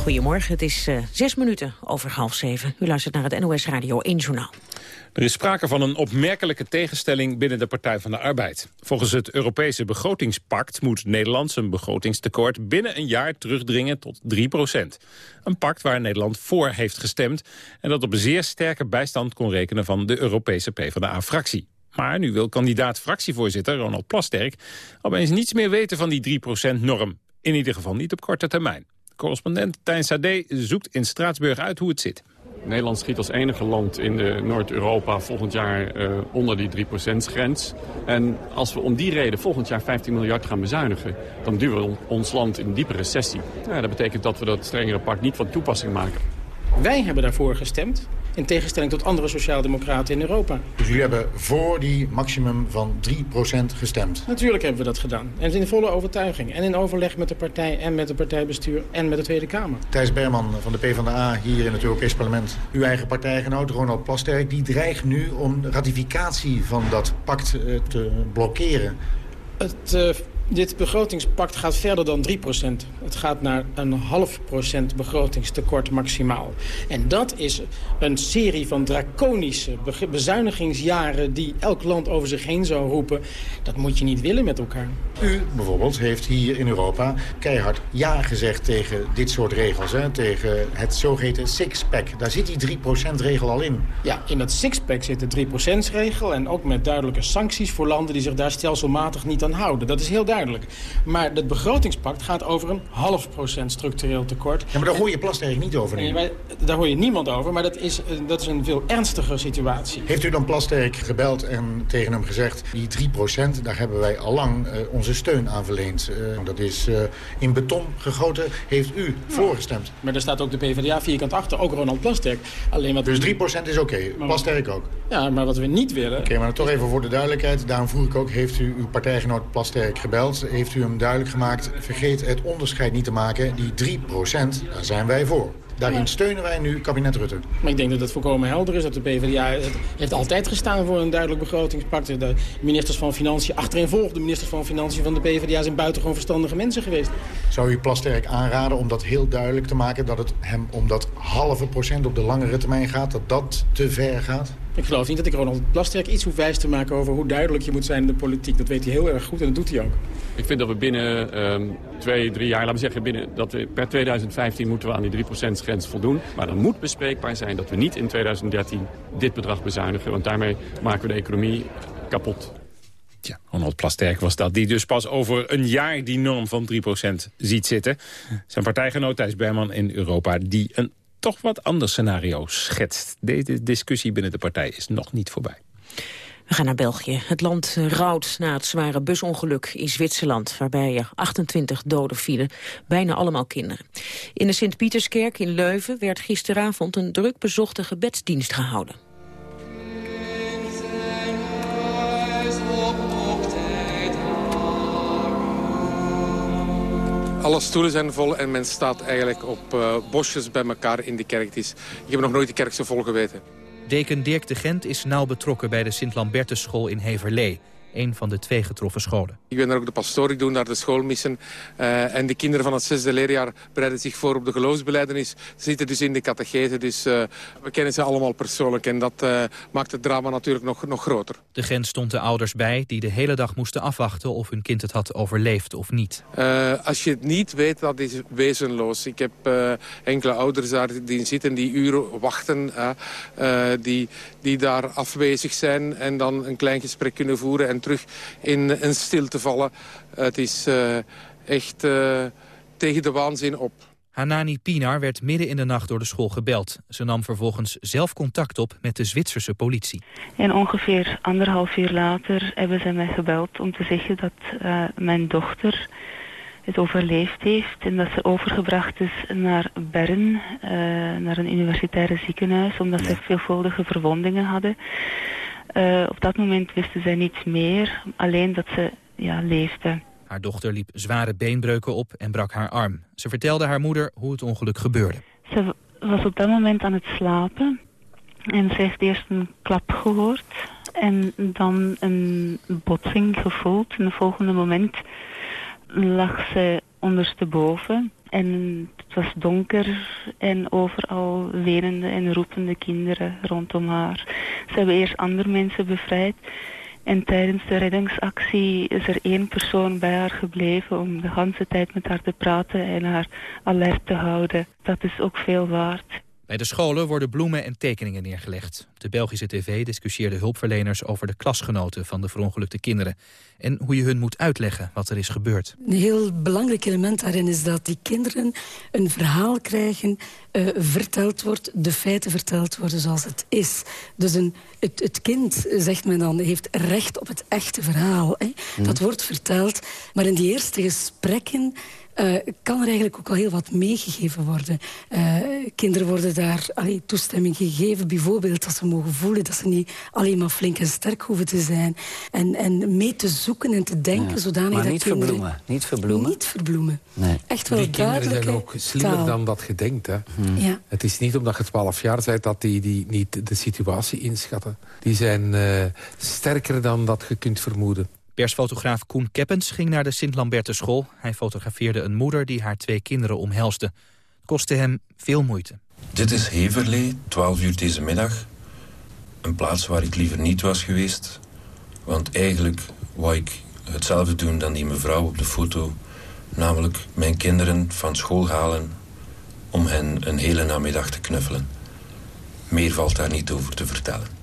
Goedemorgen, het is uh, zes minuten over half zeven. U luistert naar het NOS Radio 1 Journaal. Er is sprake van een opmerkelijke tegenstelling binnen de Partij van de Arbeid. Volgens het Europese begrotingspact moet Nederland zijn begrotingstekort binnen een jaar terugdringen tot 3 procent. Een pact waar Nederland voor heeft gestemd en dat op zeer sterke bijstand kon rekenen van de Europese PvdA-fractie. Maar nu wil kandidaat fractievoorzitter Ronald Plasterk opeens niets meer weten van die 3%-norm. In ieder geval niet op korte termijn. Correspondent Tijn Sade zoekt in Straatsburg uit hoe het zit. Nederland schiet als enige land in Noord-Europa volgend jaar uh, onder die 3%-grens. En als we om die reden volgend jaar 15 miljard gaan bezuinigen... dan duwen we ons land in een diepe recessie. Ja, dat betekent dat we dat strengere pak niet van toepassing maken. Wij hebben daarvoor gestemd. In tegenstelling tot andere sociaaldemocraten in Europa. Dus jullie hebben voor die maximum van 3% gestemd? Natuurlijk hebben we dat gedaan. En in volle overtuiging. En in overleg met de partij en met het partijbestuur en met de Tweede Kamer. Thijs Berman van de PvdA hier in het Europees Parlement. Uw eigen partijgenoot Ronald Plasterk die dreigt nu om ratificatie van dat pact eh, te blokkeren. Het... Dit begrotingspact gaat verder dan 3% Het gaat naar een half procent begrotingstekort maximaal. En dat is een serie van draconische bezuinigingsjaren... die elk land over zich heen zou roepen. Dat moet je niet willen met elkaar. U bijvoorbeeld heeft hier in Europa keihard ja gezegd tegen dit soort regels. Hè? Tegen het zogeheten six-pack. Daar zit die 3%-regel al in. Ja, in dat six-pack zit de 3%-regel... en ook met duidelijke sancties voor landen die zich daar stelselmatig niet aan houden. Dat is heel duidelijk. Maar het begrotingspact gaat over een half procent structureel tekort. Ja, maar daar hoor je Plasterk niet over. Nee, daar hoor je niemand over, maar dat is, eh, dat is een veel ernstiger situatie. Heeft u dan Plasterk gebeld en tegen hem gezegd... die 3 procent, daar hebben wij allang uh, onze steun aan verleend. Uh, dat is uh, in beton gegoten, heeft u voorgestemd. Maar daar staat ook de PvdA vierkant achter, ook Ronald Plasterk. Alleen wat dus 3 procent is oké, okay. Plasterk ook? Ja, maar wat we niet willen... Oké, okay, maar toch even voor de duidelijkheid. Daarom vroeg ik ook, heeft u uw partijgenoot Plasterk gebeld heeft u hem duidelijk gemaakt... vergeet het onderscheid niet te maken. Die 3 procent, daar zijn wij voor. Daarin steunen wij nu kabinet Rutte. Maar ik denk dat het volkomen helder is dat de PvdA het heeft altijd gestaan voor een duidelijk begrotingspact. De ministers van Financiën, achterin de ministers van Financiën van de PvdA zijn buitengewoon verstandige mensen geweest. Zou u Plasterk aanraden om dat heel duidelijk te maken dat het hem om dat halve procent op de langere termijn gaat, dat dat te ver gaat? Ik geloof niet dat ik Ronald Plasterk iets hoef wijs te maken over hoe duidelijk je moet zijn in de politiek. Dat weet hij heel erg goed en dat doet hij ook. Ik vind dat we binnen um, twee, drie jaar, laten we zeggen, binnen, dat we per 2015 moeten we aan die 3% grens voldoen. Maar dan moet bespreekbaar zijn dat we niet in 2013 dit bedrag bezuinigen. Want daarmee maken we de economie kapot. Ja, Ronald Plasterk was dat, die dus pas over een jaar die norm van 3% ziet zitten. Zijn partijgenoot Thijs Berman in Europa, die een toch wat ander scenario schetst. Deze discussie binnen de partij is nog niet voorbij. We gaan naar België. Het land rouwt na het zware busongeluk in Zwitserland... waarbij er 28 doden vielen, bijna allemaal kinderen. In de Sint-Pieterskerk in Leuven werd gisteravond... een druk bezochte gebedsdienst gehouden. Alle stoelen zijn vol en men staat eigenlijk op uh, bosjes bij elkaar in de kerk. Ik heb nog nooit die kerk zo vol geweten. Deken Dirk de Gent is nauw betrokken bij de Sint-Lambertusschool in Heverlee. Een van de twee getroffen scholen. Ik ben daar ook de pastoor, ik doe daar de schoolmissen. Uh, en de kinderen van het zesde leerjaar bereiden zich voor op de geloofsbeleidenis. Ze zitten dus in de catechese, dus uh, we kennen ze allemaal persoonlijk. En dat uh, maakt het drama natuurlijk nog, nog groter. De grens stond de ouders bij die de hele dag moesten afwachten of hun kind het had overleefd of niet. als je het niet weet, dat is wezenloos. Ik heb enkele ouders daar die zitten, die uren wachten, die, die daar afwezig zijn en dan een klein gesprek kunnen voeren en terug in een stilte vallen. Het is uh, echt uh, tegen de waanzin op. Hanani Pinar werd midden in de nacht door de school gebeld. Ze nam vervolgens zelf contact op met de Zwitserse politie. En ongeveer anderhalf uur later hebben ze mij gebeld om te zeggen dat uh, mijn dochter het overleefd heeft en dat ze overgebracht is naar Bern, uh, naar een universitaire ziekenhuis, omdat ze veelvuldige verwondingen hadden. Uh, op dat moment wisten zij niets meer, alleen dat ze ja, leefde. Haar dochter liep zware beenbreuken op en brak haar arm. Ze vertelde haar moeder hoe het ongeluk gebeurde. Ze was op dat moment aan het slapen en ze heeft eerst een klap gehoord en dan een botsing gevoeld. En het volgende moment lag ze ondersteboven en het was donker en overal wenende en roepende kinderen rondom haar. Ze hebben eerst andere mensen bevrijd. En tijdens de reddingsactie is er één persoon bij haar gebleven om de hele tijd met haar te praten en haar alert te houden. Dat is ook veel waard. Bij de scholen worden bloemen en tekeningen neergelegd. Op de Belgische tv discussieerden hulpverleners over de klasgenoten van de verongelukte kinderen. En hoe je hun moet uitleggen wat er is gebeurd. Een heel belangrijk element daarin is dat die kinderen een verhaal krijgen, uh, verteld wordt, de feiten verteld worden zoals het is. Dus een, het, het kind, zegt men dan, heeft recht op het echte verhaal. Hè. Mm. Dat wordt verteld, maar in die eerste gesprekken uh, kan er eigenlijk ook al heel wat meegegeven worden. Uh, kinderen worden daar allee, toestemming gegeven. Bijvoorbeeld dat ze mogen voelen dat ze niet alleen maar flink en sterk hoeven te zijn. En, en mee te zoeken en te denken. Ja, zodanig maar dat niet kinderen... verbloemen. Niet verbloemen. Niet verbloemen. Nee. Echt wel die kinderen zijn ook slimmer taal. dan dat je denkt. Hè. Hmm. Ja. Het is niet omdat je 12 jaar bent dat die, die niet de situatie inschatten. Die zijn uh, sterker dan dat je kunt vermoeden. Persfotograaf Koen Keppens ging naar de Sint-Lambertusschool. Hij fotografeerde een moeder die haar twee kinderen omhelste. Het kostte hem veel moeite. Dit is Heverlee, 12 uur deze middag. Een plaats waar ik liever niet was geweest. Want eigenlijk wou ik hetzelfde doen dan die mevrouw op de foto. Namelijk mijn kinderen van school halen om hen een hele namiddag te knuffelen. Meer valt daar niet over te vertellen.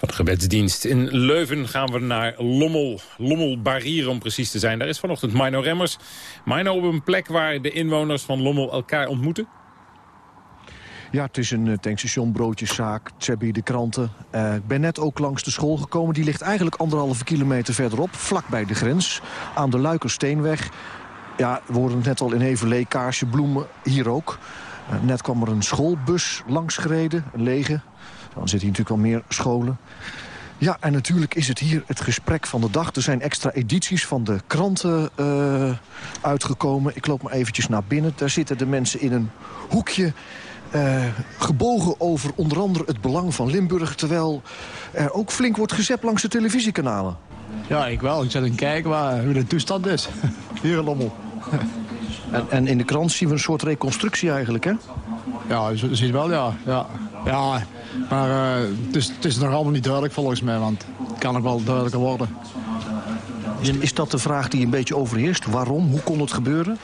Van de gebedsdienst. In Leuven gaan we naar Lommel, Lommel Barrier om precies te zijn. Daar is vanochtend Mino Remmers. Mino op een plek waar de inwoners van Lommel elkaar ontmoeten. Ja, het is een tankstation, broodjeszaak, Tsebi, de kranten. Uh, ik ben net ook langs de school gekomen. Die ligt eigenlijk anderhalve kilometer verderop, vlak bij de grens. Aan de Luikersteenweg. Ja, we hoorden het net al in Heverlee, kaarsje, bloemen, hier ook. Uh, net kwam er een schoolbus langsgereden, een lege. Dan zitten hier natuurlijk al meer scholen. Ja, en natuurlijk is het hier het gesprek van de dag. Er zijn extra edities van de kranten uh, uitgekomen. Ik loop maar eventjes naar binnen. Daar zitten de mensen in een hoekje... Uh, gebogen over onder andere het belang van Limburg... terwijl er ook flink wordt gezet langs de televisiekanalen. Ja, ik wel. Ik zit aan kijken waar, hoe de toestand is. Hier in Lommel. En, en in de krant zien we een soort reconstructie eigenlijk, hè? Ja, je ziet wel, ja. ja. Ja, maar uh, het, is, het is nog allemaal niet duidelijk volgens mij, want het kan nog wel duidelijker worden. Is, is dat de vraag die een beetje overheerst? Waarom? Hoe kon het gebeuren?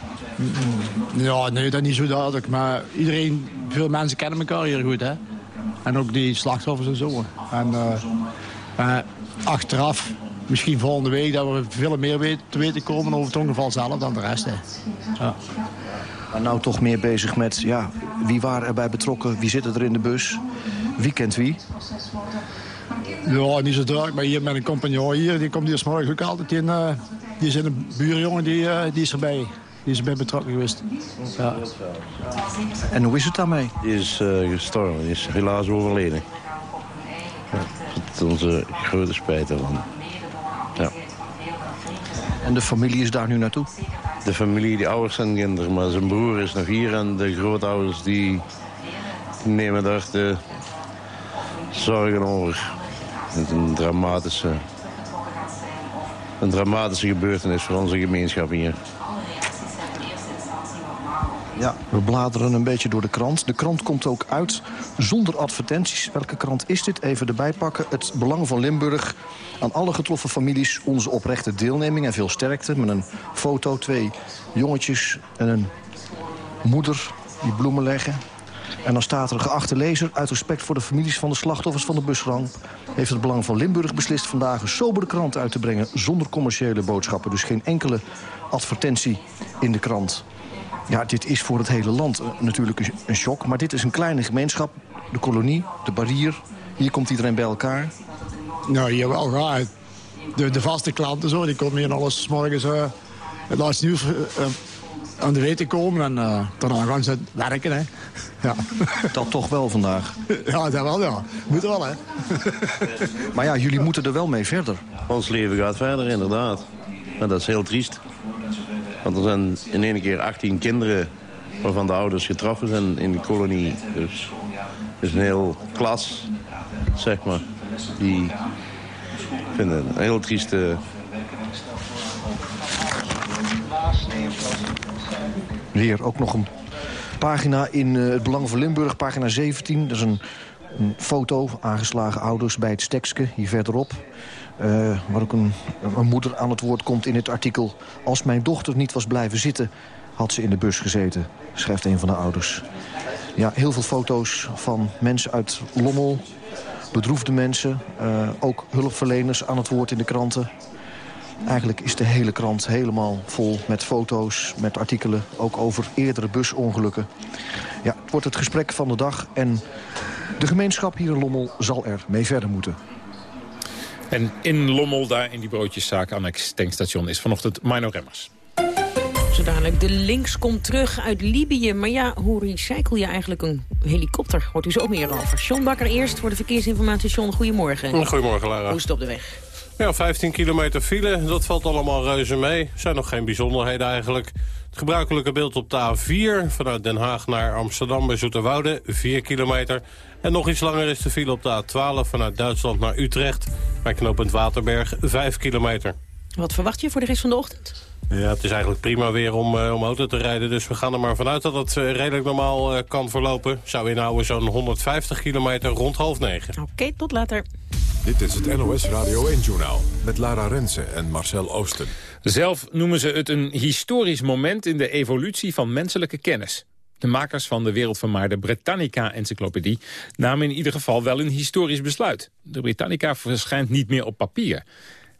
Ja, nee, dat is niet zo duidelijk. Maar iedereen, veel mensen kennen elkaar hier goed, hè. En ook die slachtoffers en zo. En uh, achteraf, misschien volgende week, dat we veel meer weet, te weten komen over het ongeval zelf dan de rest, hè. Ja. Maar nou toch meer bezig met, ja, wie waren erbij betrokken? Wie zit er in de bus? Wie kent wie? Ja, niet zo duidelijk. Maar hier met een compagnon hier, die komt hier s'morgens ook altijd in. Uh, die is een buurjongen, die, uh, die is erbij. Die is erbij betrokken geweest. Ja. En hoe is het daarmee? Die is uh, gestorven, die is helaas overleden. Ja, dat is onze grote spijt ervan. Ja. En de familie is daar nu naartoe? De familie, die ouders en kinderen, maar zijn broer is nog hier... en de grootouders die nemen daar de zorgen over. Een dramatische een dramatische gebeurtenis voor onze gemeenschap hier. Ja, we bladeren een beetje door de krant. De krant komt ook uit zonder advertenties. Welke krant is dit? Even erbij pakken. Het Belang van Limburg. Aan alle getroffen families onze oprechte deelneming en veel sterkte. Met een foto, twee jongetjes en een moeder die bloemen leggen. En dan staat er, geachte lezer, uit respect voor de families van de slachtoffers van de busramp... heeft het Belang van Limburg beslist vandaag een sobere krant uit te brengen... zonder commerciële boodschappen. Dus geen enkele advertentie in de krant. Ja, dit is voor het hele land eh, natuurlijk een- shock. Maar dit is een kleine gemeenschap. De kolonie, de barrier. Hier komt iedereen bij elkaar. Nou, hier wel, ja. De, de vaste klanten zo, die komen hier alles morgens eh, het laatste nieuws eh, aan de weten komen. En eh, daarna gaan ze werken, hè. Ja. Dat toch wel vandaag. Ja, dat wel, ja. Moet wel, hè. Maar ja, jullie moeten er wel mee verder. Ons leven gaat verder, inderdaad. En dat is heel triest. Want er zijn in één keer 18 kinderen waarvan de ouders getroffen zijn in de kolonie. Dus het is een heel klas, zeg maar. Die vinden het een heel trieste... Weer ook nog een pagina in eh, het Belang van Limburg, pagina 17. Dat is een, foto, aangeslagen ouders bij het stekske, hier verderop. Eh, waar ook een, een moeder aan het woord komt in het artikel. Als mijn dochter niet was blijven zitten, had ze in de bus gezeten, schrijft een van de ouders. Ja, heel veel foto's van mensen uit Lommel, bedroefde mensen. eh, ook hulpverleners aan het woord in de kranten. Eigenlijk is de hele krant helemaal vol met foto's, met artikelen... ook over eerdere busongelukken. Ja, het wordt het gesprek van de dag en de gemeenschap hier in Lommel zal er mee verder moeten. En in Lommel, daar in die broodjeszaak, annex tankstation, is vanochtend Mino Remmers. Zo dadelijk, de links komt terug uit Libië. Maar ja, hoe recycle je eigenlijk een helikopter? Hoort u zo meer over. John Bakker eerst voor de verkeersinformatie. John, goedemorgen. Goedemorgen, Lara. Hoe is het op de weg? Ja, 15 kilometer file, dat valt allemaal reuze mee. Er zijn nog geen bijzonderheden eigenlijk. Het gebruikelijke beeld op de A4 vanuit Den Haag naar Amsterdam bij Zoeterwoude, 4 kilometer. En nog iets langer is de file op de A12 vanuit Duitsland naar Utrecht... bij knooppunt Waterberg, 5 kilometer. Wat verwacht je voor de rest van de ochtend? Ja, het is eigenlijk prima weer om, eh, om auto te rijden. Dus we gaan er maar vanuit dat het eh, redelijk normaal eh, kan verlopen. Zou inhouden zo'n 150 kilometer rond half negen. Oké, tot later. Dit is het NOS Radio 1-journaal met Lara Rensen en Marcel Oosten. Zelf noemen ze het een historisch moment in de evolutie van menselijke kennis. De makers van de wereldvermaarde Britannica-encyclopedie namen in ieder geval wel een historisch besluit. De Britannica verschijnt niet meer op papier.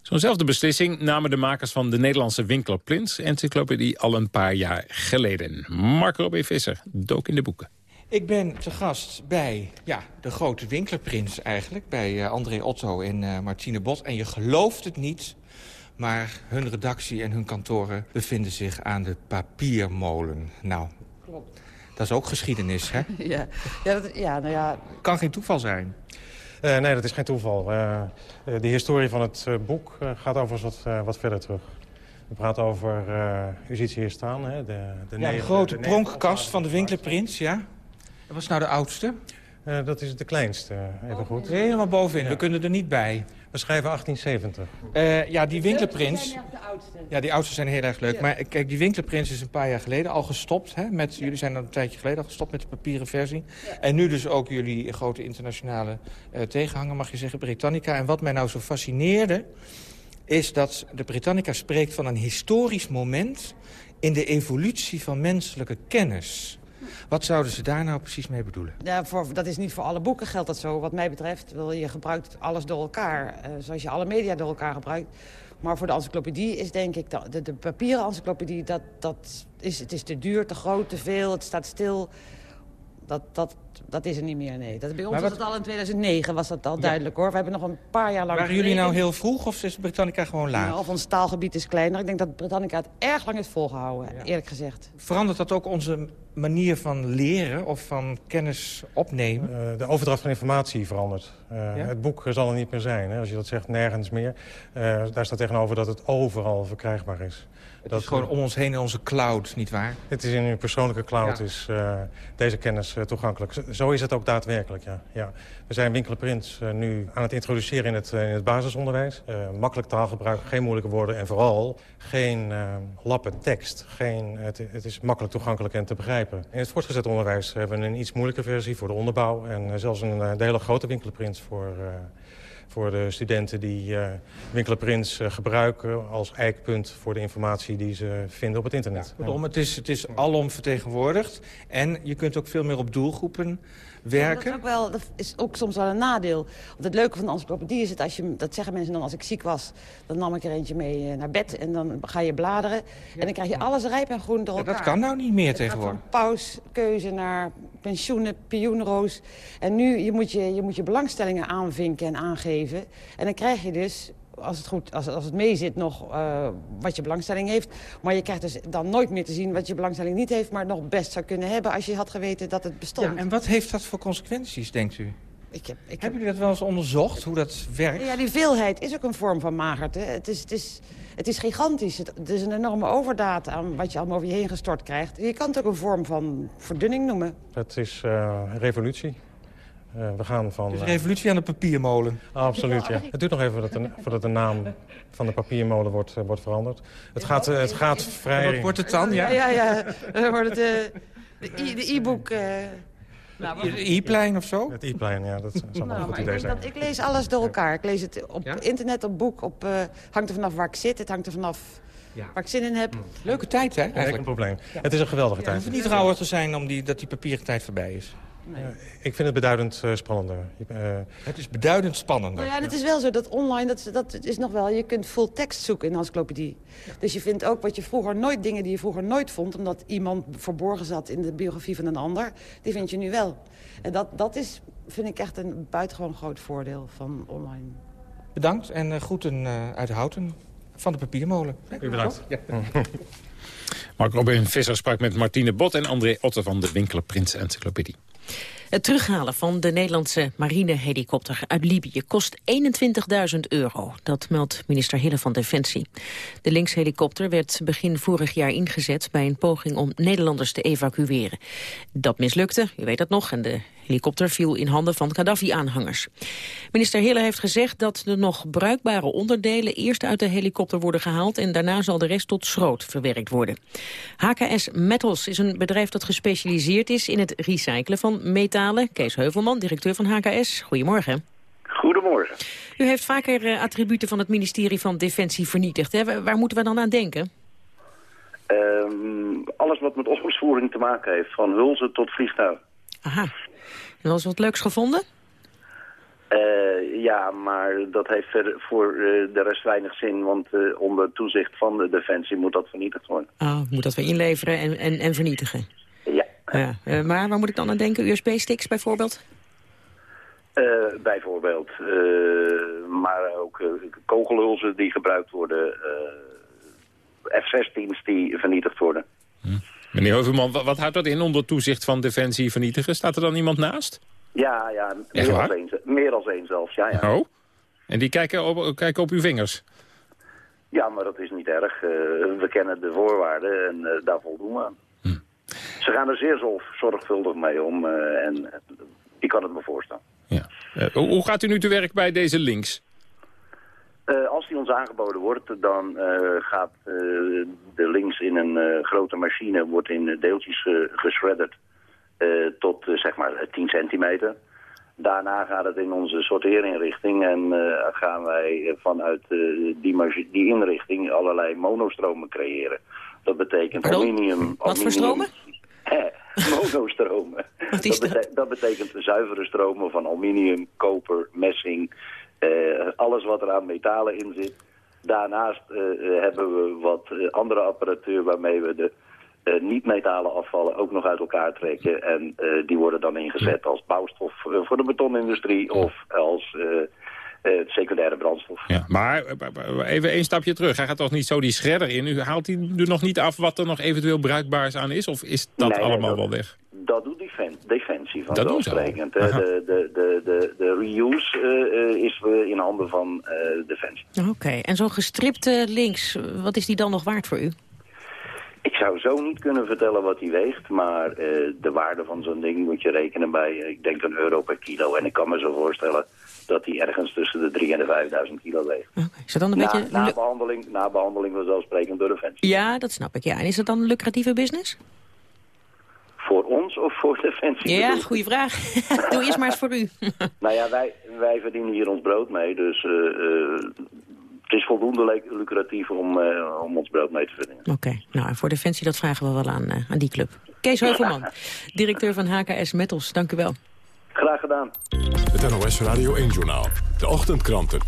Zo'nzelfde beslissing namen de makers van de Nederlandse Winkler Prins encyclopedie al een paar jaar geleden. Mark Robin Visser dook in de boeken. Ik ben te gast bij ja, de grote winklerprins eigenlijk. Bij eh, André Otto en eh, Martine Bot. En je gelooft het niet, maar hun redactie en hun kantoren bevinden zich aan de papiermolen. Nou, Klopt. dat is ook geschiedenis, hè? Ja, ja, dat, ja nou ja, Kan geen toeval zijn. Eh, nee, dat is geen toeval. Eh, eh, de historie van het eh, boek gaat overigens wat, wat verder terug. We praten over, eh, u ziet ze hier staan, hè, de, de, Ja, de grote pronkkast van de winklerprins, ja? Wat is nou de oudste? Eh, dat is de kleinste, even goed. Helemaal bovenin, we kunnen er niet bij. We schrijven 1870. Eh, ja, die de oudste. Ja, die oudsten zijn heel erg leuk. Ja. Maar kijk, die winklerprins is een paar jaar geleden al gestopt. Hè, met, jullie zijn al een tijdje geleden al gestopt met de papieren versie. En nu dus ook jullie grote internationale eh, tegenhanger, mag je zeggen, Britannica. En wat mij nou zo fascineerde, is dat de Britannica spreekt van een historisch moment... in de evolutie van menselijke kennis. Wat zouden ze daar nou precies mee bedoelen? Ja, voor, dat is niet voor alle boeken geldt dat zo. Wat mij betreft, wil je gebruikt alles door elkaar. eh, zoals je alle media door elkaar gebruikt. Maar voor de encyclopedie is denk ik, de, de, de papieren encyclopedie... Dat, dat is, het is te duur, te groot, te veel, het staat stil. Dat, dat, dat is er niet meer, nee. Dat, bij ons Maar was wat- het al in 2009, was dat al duidelijk hoor. We hebben nog een paar jaar lang Waren jullie nou heel vroeg of is Britannica gewoon laat? Ja, of ons taalgebied is kleiner. Ik denk dat Britannica het erg lang heeft volgehouden, eerlijk gezegd. Verandert dat ook onze manier van leren of van kennis opnemen? Eh, de overdracht van informatie verandert. Eh, Ja? Het boek zal er niet meer zijn, hè, als je dat zegt, nergens meer. Eh, daar staat tegenover dat het overal verkrijgbaar is. Het is gewoon om ons heen in onze cloud, nietwaar? Het is in uw persoonlijke cloud. Ja. Is, eh, deze kennis toegankelijk. Zo is het ook daadwerkelijk, ja. ja. We zijn Winkelprins uh, nu aan het introduceren in het, in het basisonderwijs. makkelijk taalgebruik, geen moeilijke woorden en vooral geen lappen tekst. Geen, het, het, is makkelijk toegankelijk en te begrijpen. In het voortgezet onderwijs hebben we een iets moeilijke versie voor de onderbouw... en zelfs een, hele grote Winkelprins voor voor de studenten die uh, Winkelenprins uh, gebruiken als eikpunt voor de informatie die ze vinden op het internet. Ja, het, is, het is alom vertegenwoordigd en je kunt ook veel meer op doelgroepen werken. dat, is ook wel, dat is ook soms wel een nadeel. Want het leuke van de encyclopedie is het, als je, dat zeggen mensen dan als ik ziek was, dan nam ik er eentje mee eh, naar bed en dan ga je bladeren. En dan krijg je alles rijp en groen door elkaar. dat kan nou niet meer tegenwoordig. Van pauskeuze naar pensioenen, pioenroos. En nu je moet je, je moet je belangstellingen aanvinken en aangeven. En dan krijg je dus als het, goed, als, als het mee zit nog uh, wat je belangstelling heeft. Maar je krijgt dus dan nooit meer te zien wat je belangstelling niet heeft... maar nog best zou kunnen hebben als je had geweten dat het bestond. Ja, en wat heeft dat voor consequenties, denkt u? Ik heb, ik Hebben jullie dat wel eens onderzocht, hoe dat werkt? Ja, die veelheid is ook een vorm van magerte. Het is, het is, het is gigantisch. Het, is een enorme overdaad aan wat je allemaal over je heen gestort krijgt. Je kan het ook een vorm van verdunning noemen. Het is uh, revolutie. Uh, we gaan van... Dus revolutie aan de papiermolen. absoluut, ja. Het duurt nog even voordat de, voordat de naam van de papiermolen wordt, uh, wordt veranderd. Het gaat, uh, het gaat vrij... Wat wordt het dan, ja? Ja, ja. Dan wordt het de e-book... Nou, E-plein of zo? Het e-plein, ja. Dat zou nou, een goed idee zijn. ik lees alles door elkaar. Ik lees het op ja? internet, op boek. Op, uh, hangt er vanaf waar ik zit. Het hangt er vanaf ja. waar ik zin in heb. Leuke tijd, hè? Eigenlijk. Geen probleem. Het is een geweldige tijd. Het hoeft niet rouwer te zijn om die, dat die papieren tijd voorbij is. Nee. Ik vind het beduidend uh, spannender. Uh, het is beduidend spannender. Nou ja, het is wel zo dat online, dat, dat is nog wel... je kunt full tekst zoeken in een encyclopedie. Ja. Dus je vindt ook wat je vroeger nooit... dingen die je vroeger nooit vond... omdat iemand verborgen zat in de biografie van een ander... die vind je nu wel. En dat, dat is, vind ik echt een buitengewoon groot voordeel van online. Bedankt en uh, groeten uh, uit Houten van de papiermolen. Bedankt. Ja. Mark Robin Visser sprak met Martine Bot en André Otte van de Winkelen Prins Encyclopedie. Het terughalen van de Nederlandse marinehelikopter uit Libië kost 21.000 euro. Dat meldt minister Hille van Defensie. De linkshelikopter werd begin vorig jaar ingezet bij een poging om Nederlanders te evacueren. Dat mislukte, u weet dat nog, en de helikopter viel in handen van Gaddafi-aanhangers. Minister Hille heeft gezegd dat de nog bruikbare onderdelen eerst uit de helikopter worden gehaald en daarna zal de rest tot schroot verwerkt worden. HKS Metals is een bedrijf dat gespecialiseerd is in het recyclen van metalen. Kees Heuvelman, directeur van HKS. Goedemorgen. Goedemorgen. U heeft vaker uh, attributen van het ministerie van Defensie vernietigd. Hè? Waar moeten we dan aan denken? Um, alles wat met oorlogsvoering te maken heeft, van hulzen tot vliegtuig. Aha. En was wat leuks gevonden? Uh, ja, maar dat heeft voor uh, de rest weinig zin, want uh, onder toezicht van de Defensie moet dat vernietigd worden. Oh, moet dat weer inleveren en, en, en vernietigen? Ja. ja. maar waar moet ik dan aan denken? USB-sticks bijvoorbeeld? bijvoorbeeld. maar ook kogelhulzen die gebruikt worden. F-16's die vernietigd worden. Hm. Meneer Heuvelman, wat, wat houdt dat in onder toezicht van Defensie vernietigen? Staat er dan iemand naast? Ja, ja meer, als één, meer als één zelfs. Ja, ja. Oh? En die kijken op, kijken op uw vingers? Ja, maar dat is niet erg. Uh, we kennen de voorwaarden en uh, daar voldoen we aan. Hm. Ze gaan er zeer zorgvuldig mee om uh, en ik kan het me voorstellen. Ja. Hoe gaat u nu te werk bij deze links? Uh, als die ons aangeboden wordt, dan uh, gaat uh, de links in een grote machine, wordt in deeltjes geschredderd tot zeg maar 10 centimeter. Daarna gaat het in onze sorteerinrichting en gaan wij vanuit die, die, inrichting allerlei monostromen creëren. Dat betekent Pardon? aluminium... Wat voor stromen? monostromen. Dat, dat betekent zuivere stromen van aluminium, koper, messing, alles wat er aan metalen in zit. Daarnaast uh, hebben we wat andere apparatuur waarmee we de niet-metalen afvallen ook nog uit elkaar trekken. En die worden dan ingezet als bouwstof voor de betonindustrie of als secundaire brandstof. Ja, maar even één stapje terug. Hij gaat toch niet zo die shredder in? U haalt hij er nog niet af wat er nog eventueel bruikbaars aan is? Of is dat nee, allemaal dat, wel weg? Dat doet Defensie vanzelfsprekend. De, de, de, de, de, reuse uh, is in handen van uh, Defensie. Oké, okay. en zo'n gestripte links, wat is die dan nog waard voor u? Ik zou zo niet kunnen vertellen wat hij weegt, maar eh, de waarde van zo'n ding moet je rekenen bij, eh, ik denk een euro per kilo. En ik kan me zo voorstellen dat hij ergens tussen de 3 en de 5000 kilo weegt. Is dat dan een na, beetje... na, behandeling, na behandeling vanzelfsprekend door de Defensie. Ja, dat snap ik. Ja. En is dat dan een lucratieve business? Voor ons of voor Defensie? Ja, bedoel? goede vraag. Doe eerst maar eens voor u. Nou ja, wij, wij verdienen hier ons brood mee, dus eh, eh, het is voldoende lucratief om, eh, om ons brood mee te verdienen. Oké, nou, en voor Defensie dat vragen we wel aan, aan die club. Kees Heuvelman, directeur van HKS Metals, dank u wel. Graag gedaan. Het NOS Radio 1-journaal. De ochtendkranten.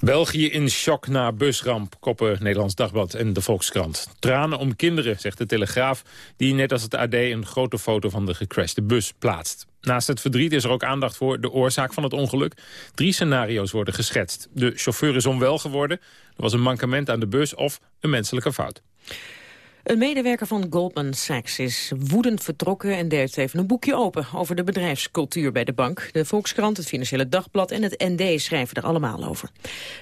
België in shock na busramp, koppen Nederlands Dagblad en de Volkskrant. Tranen om kinderen, zegt de Telegraaf, die net als het AD een grote foto van de gecrashte bus plaatst. Naast het verdriet is er ook aandacht voor de oorzaak van het ongeluk. Drie scenario's worden geschetst. De chauffeur is onwel geworden, er was een mankement aan de bus of een menselijke fout. Een medewerker van Goldman Sachs is woedend vertrokken en deed even een boekje open over de bedrijfscultuur bij de bank. De Volkskrant, het Financiële Dagblad en het ND schrijven er allemaal over.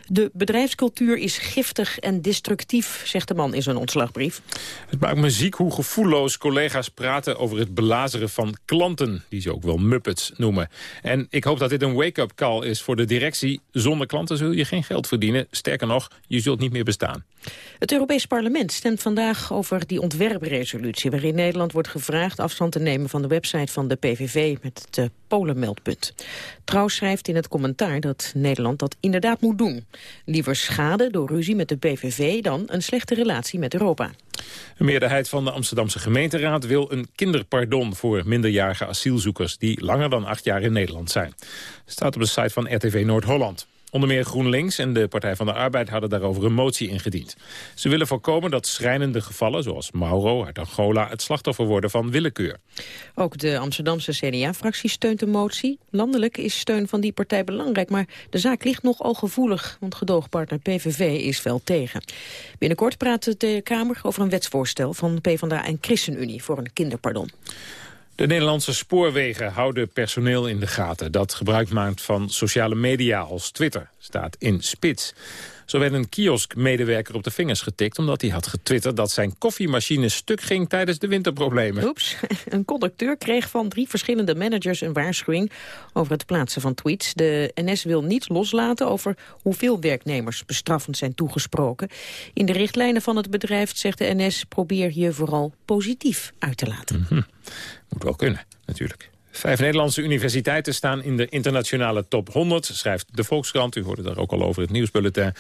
De bedrijfscultuur is giftig en destructief, zegt de man in zijn ontslagbrief. Het maakt me ziek hoe gevoelloos collega's praten over het belazeren van klanten, die ze ook wel muppets noemen. En ik hoop dat dit een wake-up call is voor de directie. Zonder klanten zul je geen geld verdienen. Sterker nog, je zult niet meer bestaan. Het Europees Parlement stemt vandaag over die ontwerpresolutie... waarin Nederland wordt gevraagd afstand te nemen van de website van de PVV... met het uh, Polenmeldpunt. Trouw schrijft in het commentaar dat Nederland dat inderdaad moet doen. Liever schade door ruzie met de PVV dan een slechte relatie met Europa. Een meerderheid van de Amsterdamse gemeenteraad wil een kinderpardon voor minderjarige asielzoekers die langer dan acht jaar in Nederland zijn. Staat op de site van RTV Noord-Holland. Onder meer GroenLinks en de Partij van de Arbeid hadden daarover een motie ingediend. Ze willen voorkomen dat schrijnende gevallen, zoals Mauro uit Angola, het slachtoffer worden van willekeur. Ook de Amsterdamse CDA-fractie steunt de motie. Landelijk is steun van die partij belangrijk, maar de zaak ligt nogal gevoelig, want gedoogpartner PVV is wel tegen. Binnenkort praat de Kamer over een wetsvoorstel van PvdA en ChristenUnie voor een kinderpardon. De Nederlandse spoorwegen houden personeel in de gaten... dat gebruik maakt van sociale media als Twitter, staat in spits. Zo werd een kioskmedewerker op de vingers getikt... omdat hij had getwitterd dat zijn koffiemachine stuk ging tijdens de winterproblemen. Oeps, een conducteur kreeg van drie verschillende managers een waarschuwing... over het plaatsen van tweets. De NS wil niet loslaten over hoeveel werknemers bestraffend zijn toegesproken. In de richtlijnen van het bedrijf, zegt de NS... probeer je vooral positief uit te laten. Mm -hmm. Moet wel kunnen, natuurlijk. Vijf Nederlandse universiteiten staan in de internationale top 100, schrijft de Volkskrant. U hoorde daar ook al over het nieuwsbulletin.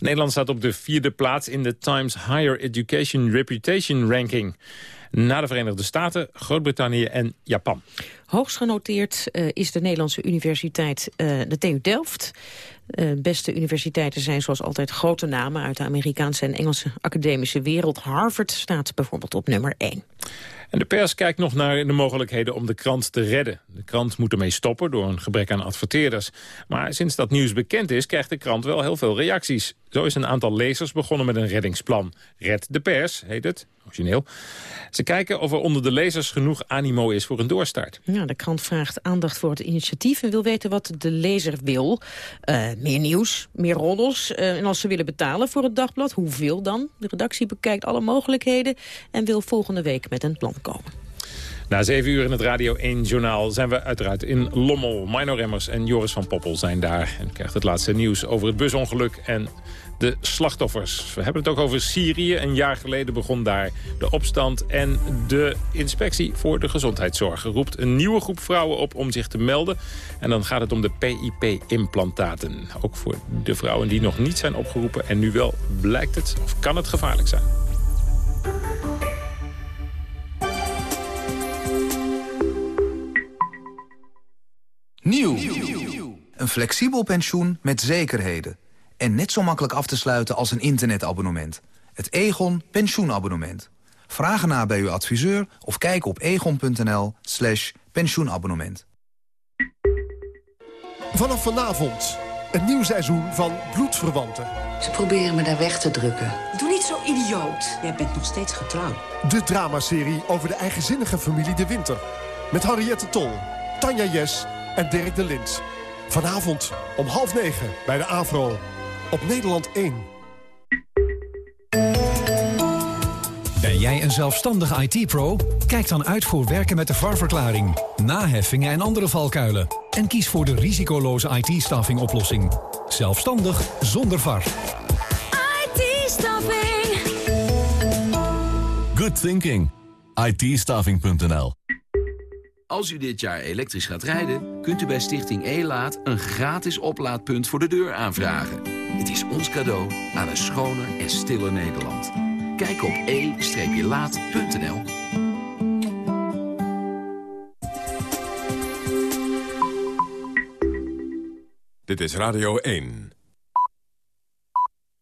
Nederland staat op de vierde plaats in de Times Higher Education Reputation Ranking. Na de Verenigde Staten, Groot-Brittannië en Japan. Hoogst genoteerd uh, is de Nederlandse universiteit uh, de TU Delft. Uh, beste universiteiten zijn zoals altijd grote namen... uit de Amerikaanse en Engelse academische wereld. Harvard staat bijvoorbeeld op nummer 1. De pers kijkt nog naar de mogelijkheden om de krant te redden. De krant moet ermee stoppen door een gebrek aan adverteerders. Maar sinds dat nieuws bekend is, krijgt de krant wel heel veel reacties. Zo is een aantal lezers begonnen met een reddingsplan. Red de pers, heet het, origineel. Ze kijken of er onder de lezers genoeg animo is voor een doorstart. Ja, de krant vraagt aandacht voor het initiatief... en wil weten wat de lezer wil. Uh, meer nieuws, meer roddels. Uh, en als ze willen betalen voor het dagblad, hoeveel dan? De redactie bekijkt alle mogelijkheden... en wil volgende week met een plan Na zeven uur in het Radio 1-journaal zijn we uiteraard in Lommel. Mino Remmers en Joris van Poppel zijn daar. En krijgt het laatste nieuws over het busongeluk en de slachtoffers. We hebben het ook over Syrië. Een jaar geleden begon daar de opstand. En de inspectie voor de gezondheidszorg roept een nieuwe groep vrouwen op om zich te melden. En dan gaat het om de PIP-implantaten. Ook voor de vrouwen die nog niet zijn opgeroepen. En nu wel blijkt het of kan het gevaarlijk zijn. Nieuw. Een flexibel pensioen met zekerheden. En net zo makkelijk af te sluiten als een internetabonnement. Het Egon pensioenabonnement. Vraag ernaar bij uw adviseur of kijk op egon.nl slash pensioenabonnement. Vanaf vanavond een nieuw seizoen van Bloedverwanten. Ze proberen me daar weg te drukken. Doe niet zo idioot. Jij bent nog steeds getrouwd. De dramaserie over de eigenzinnige familie De Winter. Met Henriette Tol, Tanja Jes en Dirk de Lint. Vanavond om half negen bij de AVRO. Op Nederland 1. Ben jij een zelfstandige IT-pro? Kijk dan uit voor werken met de VAR-verklaring, naheffingen en andere valkuilen. En kies voor de risicoloze IT-staffing oplossing. Zelfstandig zonder VAR. IT-staffing. Good thinking. it Als u dit jaar elektrisch gaat rijden, kunt u bij Stichting E-Laat een gratis oplaadpunt voor de deur aanvragen. Het is ons cadeau aan een schoner en stiller Nederland. Kijk op e-laat.nl. Dit is Radio 1.